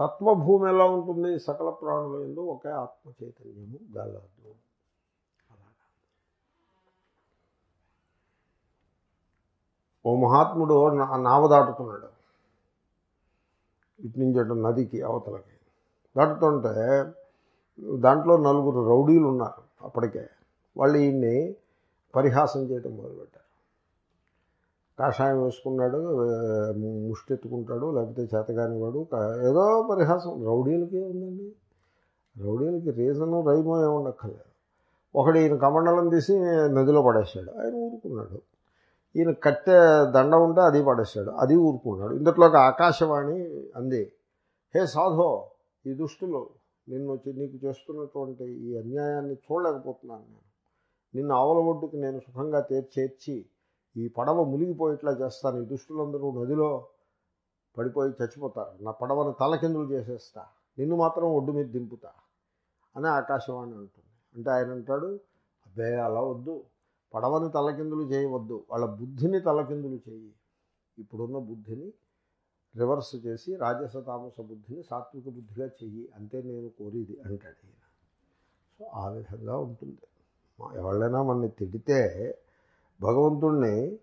తత్వభూమి ఎలా ఉంటుంది? సకల ప్రాణుల ఎందు ఒకే ఆత్మ చైతన్యము గలదు ఓ మహాత్ముడు నావ దాటుతున్నాడు. ఇటు నుంచి అటు నదికి అవతలకి. దాటుతుంటే దాంట్లో నలుగురు రౌడీలు ఉన్నారు అప్పటికే. వాళ్ళు ఈయన్ని పరిహాసం చేయటం మొదలుపెట్టారు. కాషాయం వేసుకున్నాడు ముష్టి ముష్టెత్తుకుంటాడు లేకపోతే చేతగాని వాడు ఏదో పరిహాసం. రౌడీలకి ఉందండి. రౌడీలకి రీజను రైమో ఏముండక్కర్లేదు. ఒకడు ఈయన కమండలం తీసి నదిలో పడేశాడు. ఆయన ఊరుకున్నాడు. ఈయన కట్టె దండ ఉంటే అది పడేశాడు అది ఊరుకున్నాడు. ఇంతట్లోకి ఆకాశవాణి అంది హే సాధో ఈ దుష్టులు నిన్ను వచ్చి నీకు చేస్తున్నటువంటి ఈ అన్యాయాన్ని చూడలేకపోతున్నాను నేను. నిన్ను ఆవల ఒడ్డుకు నేను సుఖంగా చేర్చి ఈ పడవ మునిగిపోయేట్లా చేస్తాను. ఈ దుష్టులందరూ నదిలో పడిపోయి చచ్చిపోతారు. నా పడవను తలకిందులు చేసేస్తా. నిన్ను మాత్రం ఒడ్డు మీద దింపుతా అని ఆకాశవాణి అంటుంది. అంటే ఆయన అంటాడు అబ్బే అలా వద్దు. పడవని తలకిందులు చేయవద్దు వాళ్ళ బుద్ధిని తలకిందులు చేయి. ఇప్పుడున్న బుద్ధిని రివర్స్ చేసి రాజస తామస బుద్ధిని సాత్విక బుద్ధిగా చెయ్యి అంతే నేను కోరేది అంటాడు ఆయన సో ఆ విధంగా ఉంటుంది. మా- ఎవళ్ళైనా మనని తిడితే భగవంతుణ్ణి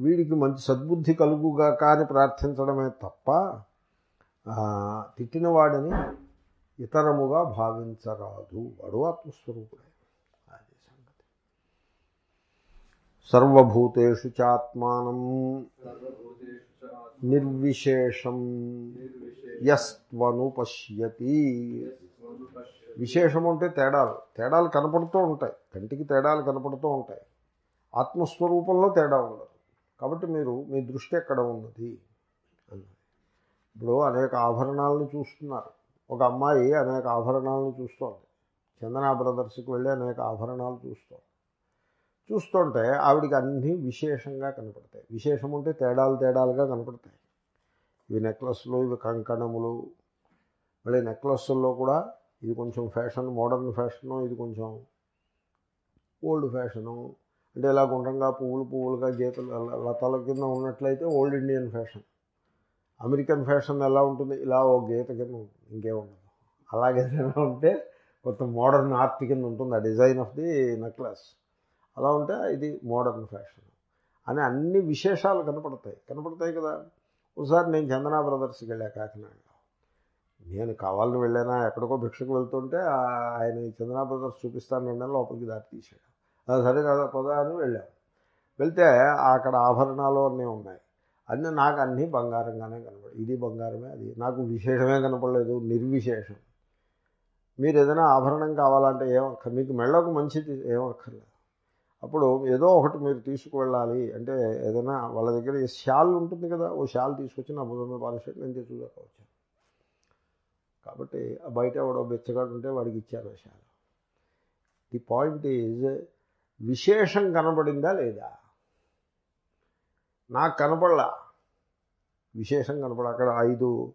వీడికి మంచి సద్బుద్ధి కలుగుగా కానీ ప్రార్థించడమే తప్ప తిట్టిన వాడిని ఇతరముగా భావించరాదు. వాడు ఆత్మస్వరూపుడే అది సంగతి సర్వభూతేషు చాత్మానం నిర్విశేషం యస్త్వను పశ్యతి. విశేషం అంటే తేడాలు. తేడాలు కనపడుతూ ఉంటాయి. కంటికి తేడాలు కనపడుతూ ఉంటాయి. ఆత్మస్వరూపంలో తేడా ఉండదు. కాబట్టి మీరు మీ దృష్టి ఎక్కడ ఉన్నది? అన్నది ఇప్పుడు అనేక ఆభరణాలను చూస్తున్నారు. ఒక అమ్మాయి అనేక ఆభరణాలను చూస్తోంది. చందన బ్రదర్స్కి వెళ్ళి అనేక ఆభరణాలు చూస్తోంది. చూస్తుంటే ఆవిడికి అన్నీ విశేషంగా కనపడతాయి. విశేషం అంటే తేడాలు తేడాలుగా కనపడతాయి. ఇవి నెక్లెస్లు ఇవి కంకణములు. మళ్ళీ నెక్లెస్ల్లో కూడా ఇది కొంచెం ఫ్యాషన్ మోడర్న్ ఫ్యాషను ఇది కొంచెం ఓల్డ్ ఫ్యాషను. అంటే ఇలా గుండ్రంగా పువ్వులు పువ్వులుగా గీతలు అలా లతల కింద ఉన్నట్లయితే old Indian fashion. American fashion ఎలా ఉంటుంది? ఇలా ఓ గీత కింద ఉంటుంది. ఇంకేముండదు అలాగే ఉంటే కొంత మోడర్న్ ఆర్ట్ కింద ఉంటుంది ఆ డిజైన్ ఆఫ్ ది నెక్లెస్. అలా ఉంటే ఇది మోడర్న్ ఫ్యాషన్ అని అన్ని విశేషాలు కనపడతాయి. కనపడతాయి కదా. ఒకసారి నేను చందనా బ్రదర్స్కి వెళ్ళా కాకినాడలో. నేను కావాలని వెళ్ళానా ఎక్కడికో భిక్షకు వెళ్తుంటే ఆయన ఈ చందనా బ్రదర్స్ చూపిస్తాను నేను లోపలికి దారి తీసాడు అది సరే కదా పదా అని వెళ్ళాం. వెళ్తే అక్కడ ఆభరణాలు అన్నీ ఉన్నాయి. అన్నీ నాకు అన్నీ బంగారంగానే కనపడదు ఇది బంగారమే అది నాకు విశేషమే కనపడలేదు నిర్విశేషం. మీరు ఏదైనా ఆభరణం కావాలంటే ఏమక్క మీకు మెళ్ళకు మంచిది ఏమక్కర్లేదు అప్పుడు ఏదో ఒకటి మీరు తీసుకువెళ్ళాలి. అంటే ఏదైనా వాళ్ళ దగ్గర ఈ షాల్ ఉంటుంది కదా ఓ షాల్ తీసుకొచ్చి నా భుజం మీద పాలిష్ నేను తెచ్చుదాకా కాబట్టి బయట ఎవడో బెచ్చగాడు ఉంటే వాడికి ఇచ్చారు షాల్. ది పాయింట్ ఈజ్ విశేషం కనబడిందా లేదా? నాకు కనపడలా. విశేషం కనపడ అక్కడ ఐదు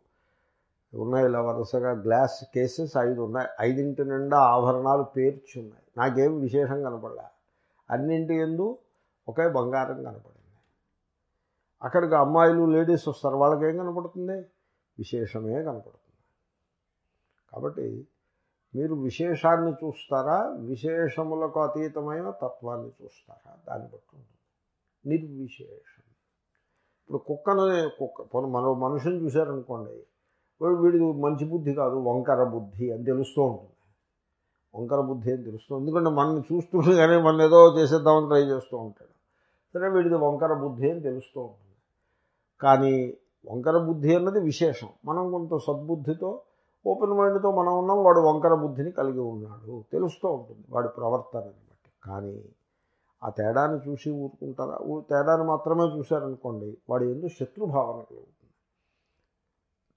ఉన్నాయి ఇలా వరుసగా. గ్లాస్ కేసెస్ ఐదు ఉన్నాయి. ఐదింటి నిండా ఆభరణాలు పేర్చి ఉన్నాయి నాకేం విశేషం కనపడలా? అన్నింటి ఎందు ఒకే బంగారం కనపడింది. అక్కడికి అమ్మాయిలు లేడీస్ వస్తారు వాళ్ళకి ఏం కనపడుతుంది? విశేషమే కనపడుతుంది. కాబట్టి మీరు విశేషాన్ని చూస్తారా? విశేషములకు అతీతమైన తత్వాన్ని చూస్తారా? దాన్ని బట్టి ఉంటుంది. నిర్విశేషం. ఇప్పుడు కుక్కను కుక్క పోనీ మన మనుషుని చూశారనుకోండి వీడు మంచి బుద్ధి కాదు వంకర బుద్ధి అని తెలుస్తూ ఉంటుంది. వంకర బుద్ధి అని తెలుస్తుంది? ఎందుకంటే మనల్ని చూస్తుండగానే మన ఏదో చేసేద్దామని ట్రై చేస్తూ ఉంటాడు. సరే వీడిది వంకర బుద్ధి అని తెలుస్తూ ఉంటుంది? కానీ వంకర బుద్ధి అన్నది విశేషం. మనం కొంత సద్బుద్ధితో ఓపెన్ మైండ్తో మనం ఉన్నాం వాడు వంకర బుద్ధిని కలిగి ఉన్నాడు. తెలుస్తూ ఉంటుంది వాడి ప్రవర్తనని బట్టి. కానీ ఆ తేడాన్ని చూసి ఊరుకుంటారా? ఊ తేడాన్ని మాత్రమే చూశారనుకోండి వాడు ఎందుకు శత్రుభావన కలుగుతుంది.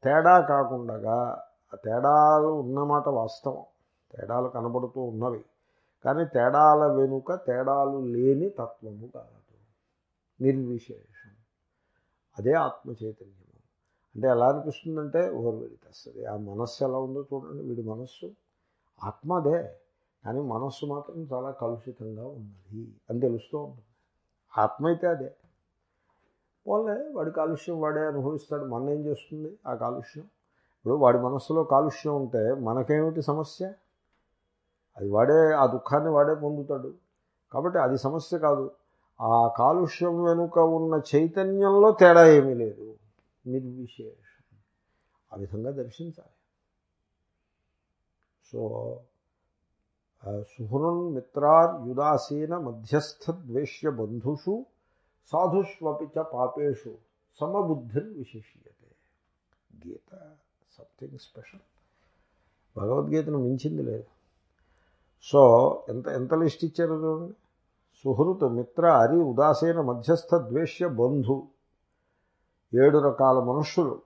తేడా కాకుండా ఆ తేడాలు ఉన్నమాట వాస్తవం. తేడాలు కనబడుతూ ఉన్నవి. కానీ తేడాల వెనుక తేడాలు లేని తత్వము కాదు. నిర్విశేషం. అదే ఆత్మ చైతన్యము అంటే ఎలా అనిపిస్తుందంటే ఓవర్ వెళితేస్తుంది ఆ మనస్సు ఎలా ఉందో చూడండి వీడి మనస్సు. ఆత్మ అదే కానీ మనస్సు మాత్రం చాలా కలుషితంగా ఉన్నది అని తెలుస్తూ ఉంటుంది. ఆత్మ అయితే అదే. పోలే వాడి కాలుష్యం వాడే అనుభవిస్తాడు మన ఏం చేస్తుంది ఆ కాలుష్యం? ఇప్పుడు వాడి మనస్సులో కాలుష్యం ఉంటే మనకేమిటి సమస్య? అది వాడే ఆ దుఃఖాన్ని వాడే పొందుతాడు. కాబట్టి అది సమస్య కాదు. ఆ కాలుష్యం వెనుక ఉన్న చైతన్యంలో తేడా ఏమీ లేదు. నిర్విశేషం ఆ విధంగా దర్శించాలి. సో సుహృన్ మిత్రార్ యుదాసీన మధ్యస్థ ద్వేష్య బంధుషు సాధుష్వపి చ పాపేషు సమబుద్ధిర్ విశేషీయతే. గీత సంథింగ్ స్పెషల్ భగవద్గీతను మించింది లేదు. సో ఎంత ఎంత లిస్ట్ ఇచ్చారు చూడండి? సుహృత్ మిత్ర అరి ఉదాసీన మధ్యస్థ ద్వేష్య బంధు. ఏడు రకాల మనుష్యులు.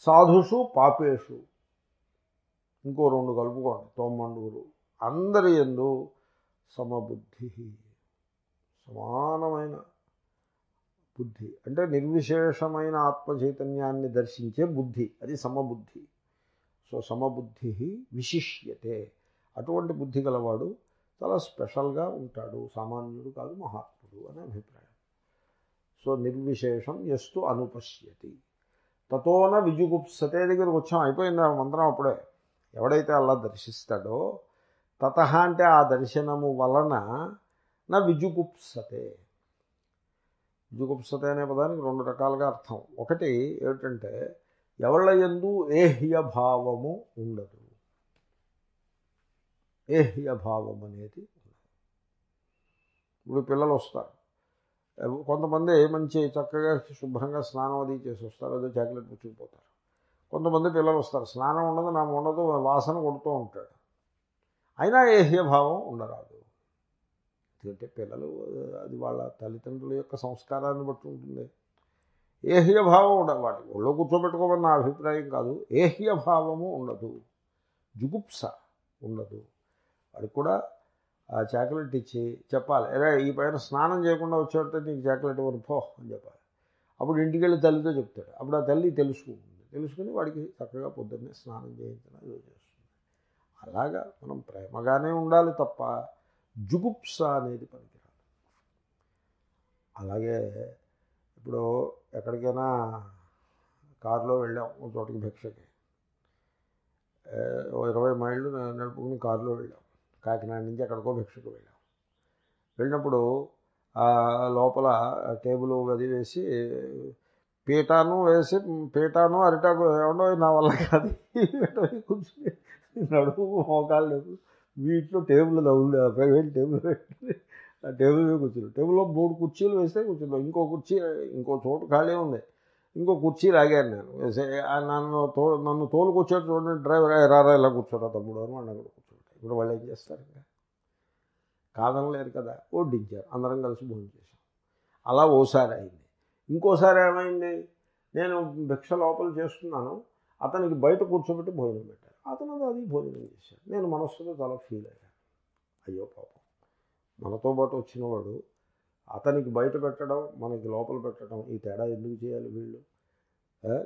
సాధుషు పాపేషు. ఇంకో రెండు కలుపుకోండి. తొమ్మండుగురు అందరి ఎందు సమబుద్ధి. సమానమైన బుద్ధి. అంటే నిర్విశేషమైన ఆత్మచైతన్యాన్ని దర్శించే బుద్ధి. అది సమబుద్ధి. సో సమబుద్ధి విశిష్యతే. అటువంటి బుద్ధి గలవాడు చాలా స్పెషల్గా ఉంటాడు సామాన్యుడు కాదు మహాత్ముడు అనే అభిప్రాయం. సో నిర్విశేషం ఎస్తు అనుపశ్యతి. తతోన విజుగుప్సతే దగ్గరికి వచ్చాం అయిపోయింది ఆ మంత్రం అప్పుడే? ఎవడైతే అలా దర్శిస్తాడో తత అంటే ఆ దర్శనము వలన నా విజుగుప్సతే. విజుగుప్సతే అనే పదానికి రెండు రకాలుగా అర్థం. ఒకటి ఏమిటంటే ఎవళ్ళ ఎందు ఏహ్య భావము ఉండదు. ఏహ్య భావం అనేది ఇప్పుడు పిల్లలు వస్తారు కొంతమంది మంచి చక్కగా శుభ్రంగా స్నానం అది చేసి వస్తారు అదో చాక్లెట్ పుచ్చుకుపోతారు కొంతమంది పిల్లలు వస్తారు స్నానం ఉండదు నా ఉండదు వాసన కొడుతూ ఉంటాడు. అయినా ఏహ్య భావం ఉండరాదు. ఎందుకంటే పిల్లలు అది వాళ్ళ తల్లిదండ్రుల యొక్క సంస్కారాన్ని బట్టి ఉంటుంది. ఏహ్య భావం ఉండదు వాటి ఒళ్ళో కూర్చోబెట్టుకోమని నా అభిప్రాయం కాదు. ఏహ్య భావము ఉండదు. జుగుప్స ఉండదు. వాడికి కూడా ఆ చాక్లెట్ ఇచ్చి చెప్పాలి. అరే ఈ పైన స్నానం చేయకుండా వచ్చేటట్టు నీకు చాక్లెట్ ఇవ్వను పో అని చెప్పాలి. అప్పుడు ఇంటికి వెళ్ళి తల్లితో చెప్తాడు. అప్పుడు ఆ తల్లి తెలుసుకుంటుంది. తెలుసుకుని వాడికి చక్కగా పొద్దున్నే స్నానం చేయించడం ఏదో చేస్తుంది. అలాగా మనం ప్రేమగానే ఉండాలి తప్ప జుగుప్స అనేది పనికిరాదు. అలాగే ఇప్పుడు ఎక్కడికైనా కారులో వెళ్ళాం ఒక చోటకి భిక్షకి. ఓ ఇరవై మైళ్ళు నడుపుకుని కారులో వెళ్ళాం. కాకినాడ నుంచి ఎక్కడికో భిక్షకు వెళ్ళాం. వెళ్ళినప్పుడు లోపల టేబుల్ అది వేసి పీటాను వేసి పీటాను అరిటాకు ఏమన్నా నా వల్ల కాదు. కూర్చుని నడుము మోకాలు లేవు. వీటిలో టేబుల్ నవ్వులు వెళ్ళి టేబుల్ పెట్టి ఆ టేబుల్ మీద కూర్చుని టేబుల్లో మూడు కుర్చీలు వేస్తే కూర్చున్నాం. ఇంకో కుర్చీ ఇంకో చోటు ఖాళీ ఉంది. ఇంకో కుర్చీ లాగాను నేను. వేసే నన్ను తో నన్ను తోలుకొచ్చాడు చూడండి డ్రైవర్ రారా ఇలా కూర్చోరా తమ్ముడు అని వాళ్ళు ఇప్పుడు వాళ్ళు ఏం చేస్తారు ఇంకా? లేదు కదా. వడ్డించారు. అందరం కలిసి భోజనం చేశాం. అలా ఓసారి అయింది. ఇంకోసారి ఏమైంది? నేను భిక్ష లోపల చేస్తున్నాను. అతనికి బయట కూర్చోబెట్టి భోజనం పెట్టారు. అతను అది భోజనం చేశాడు. నేను మనస్సులో చాలా ఫీల్ అయ్యాను. అయ్యో పాపం. మనతో పాటు వచ్చినవాడు అతనికి బయట పెట్టడం మనకి లోపల పెట్టడం ఈ తేడా ఎందుకు చేయాలి వీళ్ళు?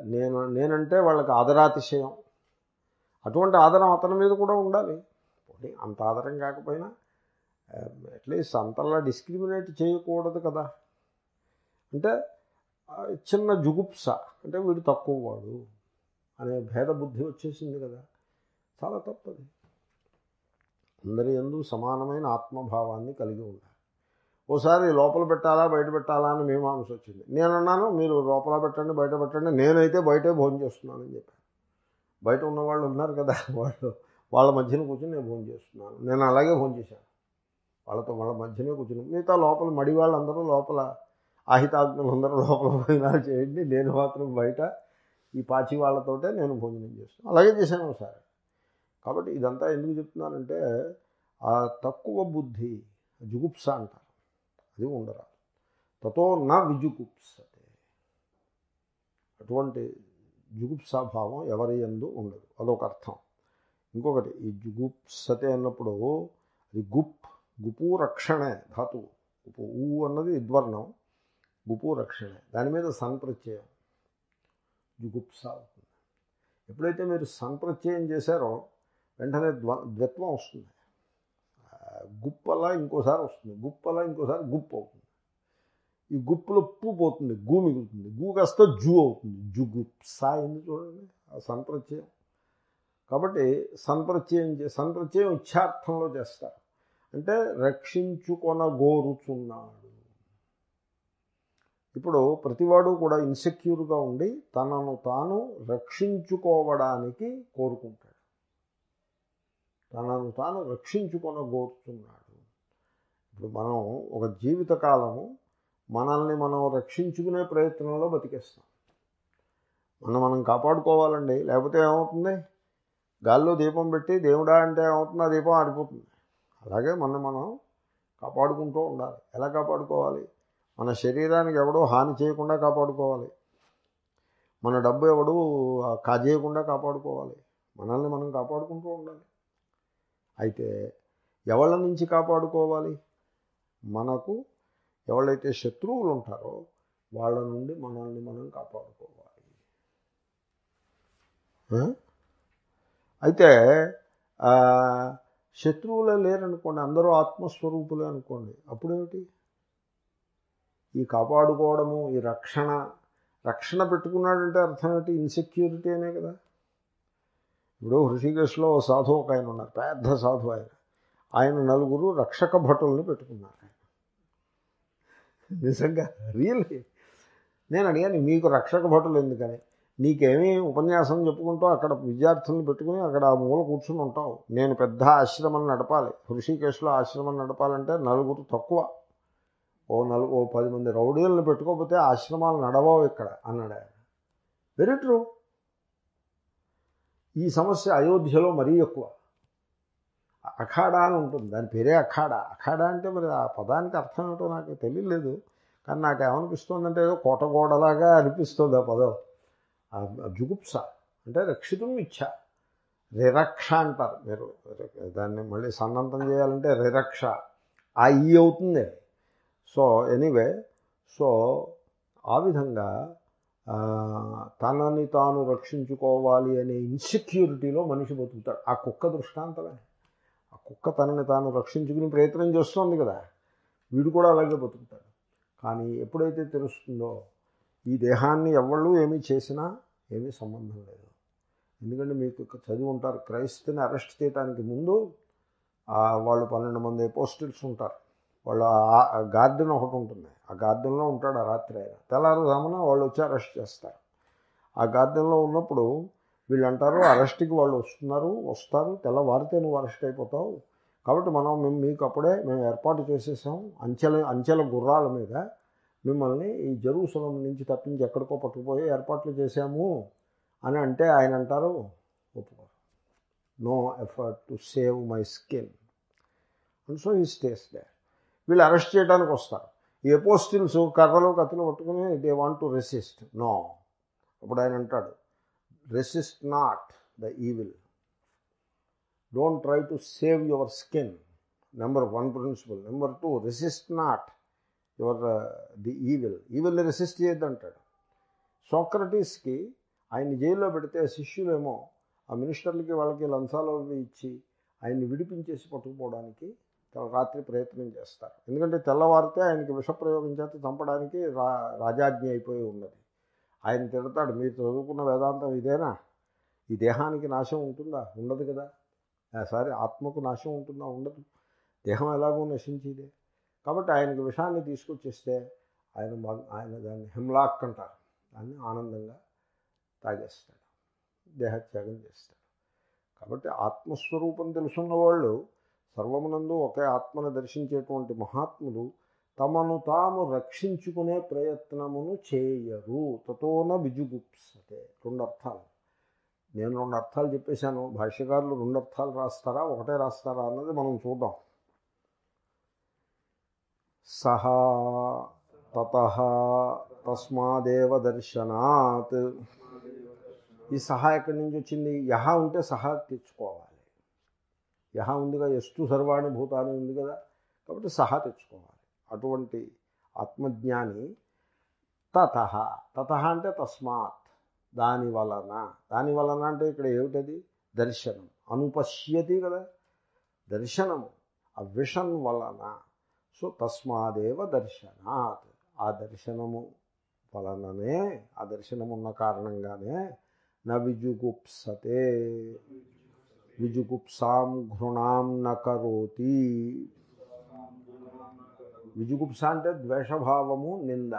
నేను నేనంటే వాళ్ళకి ఆదరాతిశయం. అటువంటి ఆదరం అతని మీద కూడా ఉండాలి. అంత ఆదరం కాకపోయినా అట్లీస్ట్ అంతలా డిస్క్రిమినేట్ చేయకూడదు కదా. అంటే చిన్న జుగుప్స అంటే వీడు తక్కువ వాడు అనే భేద బుద్ధి వచ్చేసింది కదా. చాలా తప్పది. అందరి ఎందు సమానమైన ఆత్మభావాన్ని కలిగి ఉండాలి. ఓసారి లోపల పెట్టాలా బయట పెట్టాలా అని మీమాంస వచ్చింది నేనన్నాను మీరు లోపల పెట్టండి బయట పెట్టండి నేనైతే బయటే భోజనం చేస్తున్నానని చెప్పాను. బయట ఉన్నవాళ్ళు ఉన్నారు కదా వాళ్ళు వాళ్ళ మధ్యన కూర్చొని నేను భోజనం చేస్తున్నాను. నేను అలాగే భోజనం చేశాను. వాళ్ళతో వాళ్ళ మధ్యనే కూర్చుని మిగతా లోపల మడి వాళ్ళందరూ లోపల ఆహితాగ్నులు అందరూ లోపల భోజనాలు చేయండి నేను మాత్రం బయట ఈ పాచి వాళ్ళతోటే నేను భోజనం చేస్తున్నాను. అలాగే చేశాను ఒకసారి. కాబట్టి ఇదంతా ఎందుకు చెప్తున్నానంటే ఆ తక్కువ బుద్ధి జుగుప్స అంటారు. అది ఉండరాదు. తతో నా విజుగుప్సతే. అటువంటి జుగుప్సాభావం ఎవరి ఎందు ఉండదు. అదొక అర్థం. ఇంకొకటి ఈ గుప్సతే అన్నప్పుడు అది గుప్ గుపు రక్షణే ధాతువు గుపు ఊ అన్నది ద్వర్ణం గుపు రక్షణే దాని మీద సంప్రత్యయం జుగుప్స అవుతుంది. ఎప్పుడైతే మీరు సంప్రత్యయం చేశారో వెంటనే ద్వ ద్వత్వం వస్తుంది. గుప్పలా ఇంకోసారి వస్తుంది. గుప్పలా ఇంకోసారి గుప్పు అవుతుంది. ఈ గుప్పులో పు పోతుంది. గూ మిగులుతుంది. గూ కాస్త జూ అవుతుంది. జుగుప్స అయింది చూడండి. ఆ సంప్రత్యయం కాబట్టి సంప్రత్యయం సంప్రత్యయం ఇచ్చార్థంలో చేస్తారు. అంటే రక్షించుకొన గోరుచున్నాడు ఇప్పుడు ప్రతివాడు కూడా ఇన్సెక్యూర్గా ఉండి తనను తాను రక్షించుకోవడానికి కోరుకుంటాడు. తనను తాను రక్షించుకొనగోరుచున్నాడు. ఇప్పుడు మనం ఒక జీవితకాలము మనల్ని మనం రక్షించుకునే ప్రయత్నంలో బతికేస్తాం. మనం మనం కాపాడుకోవాలండి లేకపోతే ఏమవుతుంది? గాల్లో దీపం పెట్టి దేవుడా అంటే ఏమవుతుంది? ఆ దీపం ఆడిపోతుంది అలాగే మనం మనం కాపాడుకుంటూ ఉండాలి. ఎలా కాపాడుకోవాలి? మన శరీరానికి ఎవడో హాని చేయకుండా కాపాడుకోవాలి. మన డబ్బు ఎవడు కాజేయకుండా కాపాడుకోవాలి. మనల్ని మనం కాపాడుకుంటూ ఉండాలి. అయితే ఎవళ్ళ నుంచి కాపాడుకోవాలి? మనకు ఎవరైతే శత్రువులు ఉంటారో వాళ్ళ నుండి మనల్ని మనం కాపాడుకోవాలి. అయితే ఆ, శత్రువులే లేరనుకోండి అందరూ ఆత్మస్వరూపులే అనుకోండి అప్పుడేమిటి? ఈ కాపాడుకోవడము ఈ రక్షణ రక్షణ పెట్టుకున్నాడంటే అర్థం ఏంటి? ఇన్సెక్యూరిటీ అనే కదా. ఇప్పుడు హృషికేశ్లో ఓ సాధు ఒక ఆయన ఉన్నారు పెద్ద సాధు ఆయన. ఆయన నలుగురు రక్షక భటుల్ని పెట్టుకున్నారు. ఆయన నిజంగా రియల్లీ నేను అడిగాను మీకు రక్షక భటులు ఎందుకని? నీకేమీ ఉపన్యాసం చెప్పుకుంటూ అక్కడ విద్యార్థులను పెట్టుకుని అక్కడ ఆ మూల కూర్చుని ఉంటావు. నేను పెద్ద ఆశ్రమం నడపాలి. హృషికేశ్లో ఆశ్రమం నడపాలంటే నలుగురు తక్కువ. ఓ నలుగు ఓ పది మంది రౌడీలను పెట్టుకోకపోతే ఆశ్రమాలు నడవవు ఇక్కడ అన్నాడు ఆయన. వెరీ ట్రూ ఈ సమస్య అయోధ్యలో మరీ ఎక్కువ. అఖాడా అని ఉంటుంది. దాని పేరే అఖాడా. అఖాడా అంటే మరి ఆ పదానికి అర్థం ఏమిటో నాకు తెలియలేదు. కానీ నాకు ఏమనిపిస్తుందంటే ఏదో కోటగోడలాగా అనిపిస్తుంది ఆ పదం. జుగుప్స అంటే రక్షితం ఇచ్చ రిరక్ష అంటారు మీరు. దాన్ని మళ్ళీ సన్నంతం చేయాలంటే రిరక్ష. ఆ ఈ అవుతుంది. సో ఎనీవే సో ఆ విధంగా తనని తాను రక్షించుకోవాలి అనే ఇన్సెక్యూరిటీలో మనిషి బతుకుతాడు. ఆ కుక్క దృష్టాంతమే. ఆ కుక్క తనని తాను రక్షించుకుని ప్రయత్నం చేస్తోంది కదా. వీడు కూడా అలాగే బతుకుతాడు. కానీ ఎప్పుడైతే తెలుస్తుందో ఈ దేహాన్ని ఎవళ్ళు ఏమీ చేసినా ఏమీ సంబంధం లేదు. ఎందుకంటే మీకు చదివి ఉంటారు. క్రైస్తుని అరెస్ట్ చేయడానికి ముందు వాళ్ళు పన్నెండు మంది పోస్టిల్స్ ఉంటారు. వాళ్ళ గార్డెన్ ఒకటి ఉంటుంది. ఆ గార్డెన్లో ఉంటాడు ఆ రాత్రి ఆయన. తెల్లారుజామున వాళ్ళు వచ్చి అరెస్ట్ చేస్తారు. ఆ గార్డెన్లో ఉన్నప్పుడు వీళ్ళు అంటారు అరెస్ట్కి వాళ్ళు వస్తున్నారు వస్తారు. తెల్లవారితే నువ్వు అరెస్ట్ అయిపోతావు. కాబట్టి మనం మేము మీకు అప్పుడే మేము ఏర్పాటు చేసేసాం. అంచెల అంచెల గుర్రాల మీద మిమ్మల్ని ఈ జరూసలం నుంచి తప్పించి ఎక్కడికో పట్టుకుపోయి ఏర్పాట్లు చేశాము అని అంటే ఆయన అంటారు ఒప్పుకోరు no effort to save my skin and so ఈ స్టేస్ డే వీళ్ళు అరెస్ట్ చేయడానికి వస్తారు. ఈ ఎపోస్టిల్స్ కర్రలు కత్తులు పట్టుకుని they want to resist no అప్పుడు ఆయన అంటాడు resist not the evil don't try to save your skin number one principle number two resist not your uh, the evil. ఈవిల్ని resist చేయొద్దంటాడు. సోక్రటీస్కి ఆయన జైల్లో పెడితే శిష్యులేమో ఆ మినిస్టర్లకి వాళ్ళకి లంచాలు అవి ఇచ్చి ఆయన్ని విడిపించేసి పట్టుకుపోవడానికి రాత్రి ప్రయత్నం చేస్తారు. ఎందుకంటే తెల్లవారితే ఆయనకి విషప్రయోగం చేత చంపడానికి రా రాజాజ్ఞ అయిపోయి ఉన్నది. ఆయన తిడతాడు మీరు చదువుకున్న వేదాంతం ఇదేనా? ఈ దేహానికి నాశం ఉంటుందా? ఉండదు కదా. సారీ ఆత్మకు నాశం ఉంటుందా? ఉండదు. దేహం ఎలాగో నశించేదే. కాబట్టి ఆయనకి విషాన్ని తీసుకొచ్చేస్తే ఆయన ఆయన దాన్ని హిమ్లాక్ అంటారు. దాన్ని ఆనందంగా తాగేస్తాడు. దేహత్యాగం చేస్తాడు. కాబట్టి ఆత్మస్వరూపం తెలుసున్న వాళ్ళు సర్వమునందు ఒకే ఆత్మను దర్శించేటువంటి మహాత్ములు తమను తాము రక్షించుకునే ప్రయత్నమును చేయరు. తతోన బిజుగుప్సతే రెండు అర్థాలు నేను రెండు అర్థాలు చెప్పేశాను. భాష్యకారులు రెండు అర్థాలు రాస్తారా? ఒకటే రాస్తారా? అన్నది మనం చూద్దాం. సహా తత తస్మాదేవ దర్శనాత్. ఈ సహా ఎక్కడి నుంచి వచ్చింది? యహ ఉంటే సహా తెచ్చుకోవాలి. యహ ఉందిగా ఎస్తు సర్వాణి భూతాన్ని ఉంది కదా కాబట్టి సహా తెచ్చుకోవాలి. అటువంటి ఆత్మజ్ఞాని తత తత అంటే తస్మాత్ దాని వలన. దాని వలన అంటే ఇక్కడ ఏమిటది? దర్శనం. అనుపశ్యతి కదా దర్శనము. ఆ విషన్ వలన. సో తస్మాదేవ దర్శనాత్. ఆ దర్శనము వలననే ఆ దర్శనం ఉన్న కారణంగానే న విజుగుప్సతే. విజుగుప్సాం ఘృణాం నకరోతి విజుగుప్స అంటే ద్వేషభావము నింద.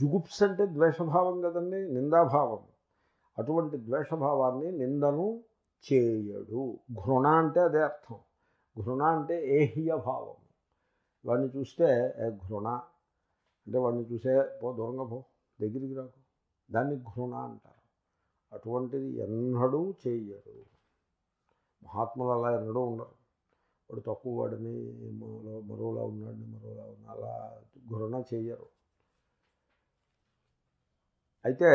జుగుప్స అంటే ద్వేషభావం కదండి నిందాభావం అటువంటి ద్వేషభావాన్ని నిందను చేయడు. ఘృణ అంటే అదే అర్థం. ఘృణ అంటే ఏహ్య భావం. వాడిని చూస్తే ఘృణ? అంటే వాడిని చూసే పో దూరంగా పో దగ్గరికి రాకు. దాన్ని ఘృణ అంటారు. అటువంటిది ఎన్నడూ చేయరు. మహాత్ములు అలా ఎన్నడూ ఉండరు. వాడు తక్కువ వాడిని మరో మరోలా ఉన్నాడని మరోలా ఉన్న అలా ఘృణ చేయరు. అయితే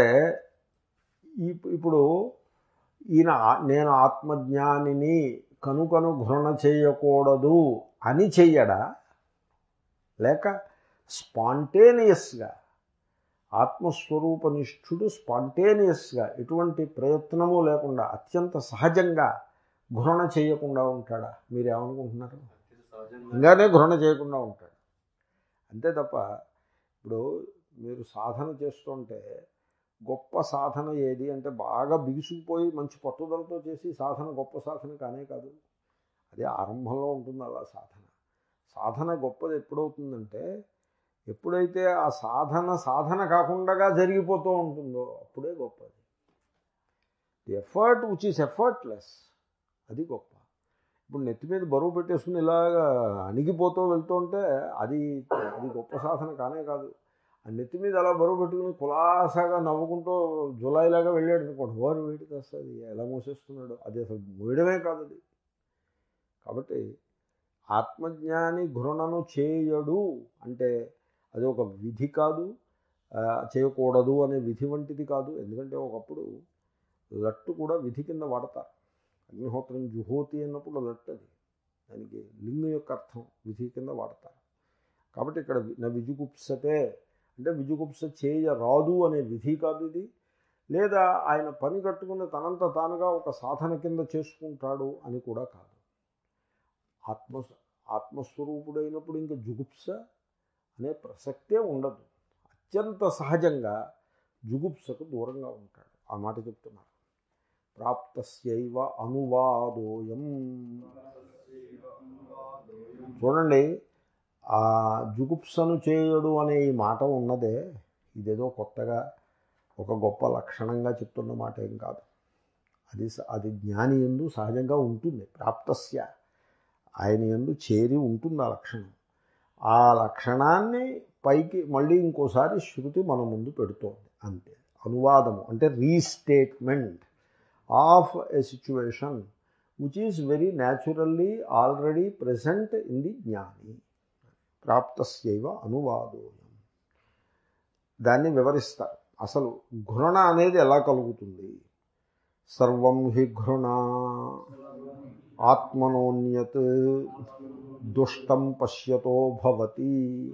ఇప్పుడు ఈయన నేను ఆత్మజ్ఞానిని కనుకను ఘృణ చేయకూడదు అని చెయ్యడా? లేక స్పాంటేనియస్గా ఆత్మస్వరూపనిష్ఠుడు స్పాంటేనియస్గా ఎటువంటి ప్రయత్నము లేకుండా అత్యంత సహజంగా ఘృణ చేయకుండా ఉంటాడా? మీరేమనుకుంటున్నారు? సహజంగా ఇంకానే ఘృణ చేయకుండా ఉంటాడు. అంతే తప్ప ఇప్పుడు మీరు సాధన చేస్తుంటే గొప్ప సాధన ఏది అంటే బాగా బిగుసుకుపోయి మంచి పట్టుదలతో చేసి సాధన గొప్ప సాధన కానే కాదు. అది ఆరంభంలో ఉంటుంది అలా సాధన. సాధన గొప్పది ఎప్పుడవుతుందంటే ఎప్పుడైతే ఆ సాధన సాధన కాకుండా జరిగిపోతూ ఉంటుందో అప్పుడే గొప్పది. The effort which is effortless అది గొప్ప. ఇప్పుడు నెత్తి మీద బరువు పెట్టేసుకుని ఇలాగా అణిగిపోతూ వెళ్తూ ఉంటే అది అది గొప్ప సాధన కానే కాదు. ఆ నెత్తి మీద అలా బరువు పెట్టుకుని కులాసాగా నవ్వుకుంటూ జులైలాగా వెళ్ళాడు అనుకోండి. వారు వేడి తెస్తుంది ఎలా మోసేస్తున్నాడు? అది అసలు మోయడమే కాదు అది. కాబట్టి ఆత్మజ్ఞాని ఘృణను చేయడు అంటే అది ఒక విధి కాదు చేయకూడదు అనే విధి వంటిది కాదు. ఎందుకంటే ఒకప్పుడు లట్టు కూడా విధి కింద వాడతారు. అగ్నిహోత్రం జుహోతి అన్నప్పుడు లట్టు అది. దానికి లింగం యొక్క అర్థం విధి కింద వాడతారు. కాబట్టి ఇక్కడ నా విజుగుప్సతే అంటే విజుగుప్స చేయరాదు అనే విధి కాదు ఇది. లేదా ఆయన పని కట్టుకుని తనంత తానుగా ఒక సాధన కింద చేసుకుంటాడు అని కూడా కాదు. ఆత్మ ఆత్మస్వరూపుడైనప్పుడు ఇంకా జుగుప్స అనే ప్రసక్తే ఉండదు. అత్యంత సహజంగా జుగుప్సకు దూరంగా ఉంటాడు. ఆ మాట చెప్తున్నారు. ప్రాప్తస్యవ అనువాదోయం. చూడండి ఆ జుగుప్సను చేయడు అనే ఈ మాట ఉన్నదే ఇదేదో కొత్తగా ఒక గొప్ప లక్షణంగా చెప్తున్న మాట ఏం కాదు. అది స- అది జ్ఞాని ఎందు సహజంగా ఉంటుంది ప్రాప్తస్య. ఆయన ఎందు చేరి ఉంటుంది ఆ లక్షణం. ఆ లక్షణాన్ని పైకి మళ్ళీ ఇంకోసారి శృతి మన ముందు పెడుతోంది అంతే. అనువాదము అంటే restatement of a situation which is very naturally already present in the జ్ఞాని. ప్రాప్తస్యవ అనువాదోయం. దాన్ని వివరిస్తారు. అసలు ఘృణ అనేది ఎలా కలుగుతుంది? సర్వం హి ఘృణ ఆత్మనోన్యత్ దుష్టం పశ్యతో భవతి.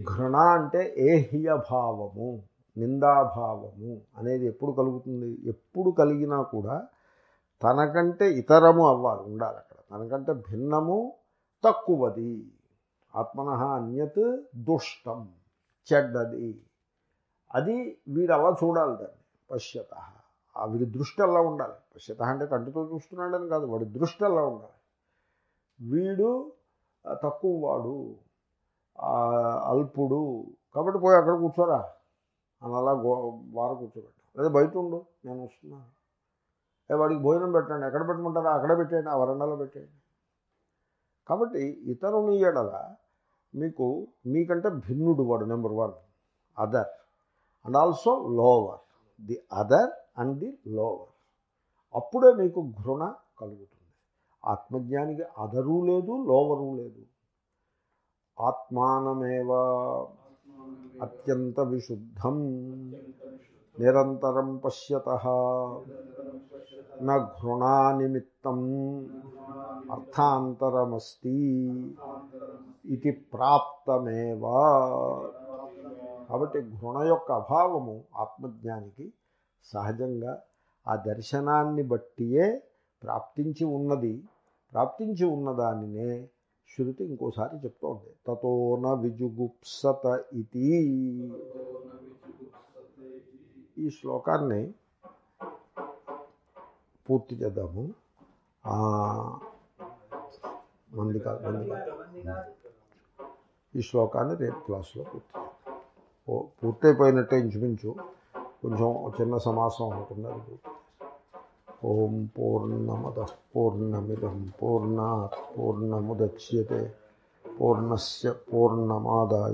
ఘృణ అంటే ఏహ్యభావము నిందాభావము అనేది ఎప్పుడు కలుగుతుంది? ఎప్పుడు కలిగినా కూడా తనకంటే ఇతరము అవ్వాలి ఉండాలి అక్కడ. తనకంటే భిన్నము తక్కువది. ఆత్మన అన్యత్ దుష్టం చెడ్డది. అది వీడు అలా చూడాలి దాన్ని పశ్యత. వీడి దృష్టి అలా ఉండాలి. పశ్యత అంటే కంటితో చూస్తున్నాడని కాదు వాడి దృష్టి అలా ఉండాలి. వీడు తక్కువ వాడు అల్పుడు. కాబట్టి పోయి అక్కడ కూర్చోరా అని అలా గో వారు కూర్చోబెట్టాం. లేదా బయట ఉండు నేను వస్తున్నాను వాడికి భోజనం పెట్టండి. ఎక్కడ పెట్టమంటారా అక్కడ పెట్టేయండి ఆ వరండాలో పెట్టేయండి. కాబట్టి ఇతరుని ఎడల మీకు మీకంటే భిన్నుడు వాడు number one. Other. And also lower. The other and the lower. అప్పుడే మీకు ఘృణ కలుగుతుంది. ఆత్మజ్ఞానికి అదరు లేదు లోవరు లేదు. ఆత్మానమేవ అత్యంత విశుద్ధం. నిరంతరం పశ్యత. నృణా నిమిత్తం అర్థాంతరమస్తి ఇది ప్రాప్తమేవా. కాబట్టి ఘృణ యొక్క అభావము ఆత్మజ్ఞానికి సహజంగా ఆ దర్శనాన్ని బట్టియే ప్రాప్తించి ఉన్నది. ప్రాప్తించి ఉన్నదానినే శృతి ఇంకోసారి చెప్తోంది. తతోన విజుగుప్సత ఇది ఈ శ్లోకాన్ని పూర్తి చేద్దాము. మంది కాదు మంది కాదు ఈ శ్లోకాన్ని రేపు క్లాస్లో పూర్తి చేద్దాం. ఓ పూర్తయిపోయినట్టే ఇంచుమించు. కొంచెం చిన్న సమాసం ఉంటుంది అది. ఓం పూర్ణమద పూర్ణమిదం పూర్ణాత్ పూర్ణముద్యతే పూర్ణస్య పూర్ణమాదాయ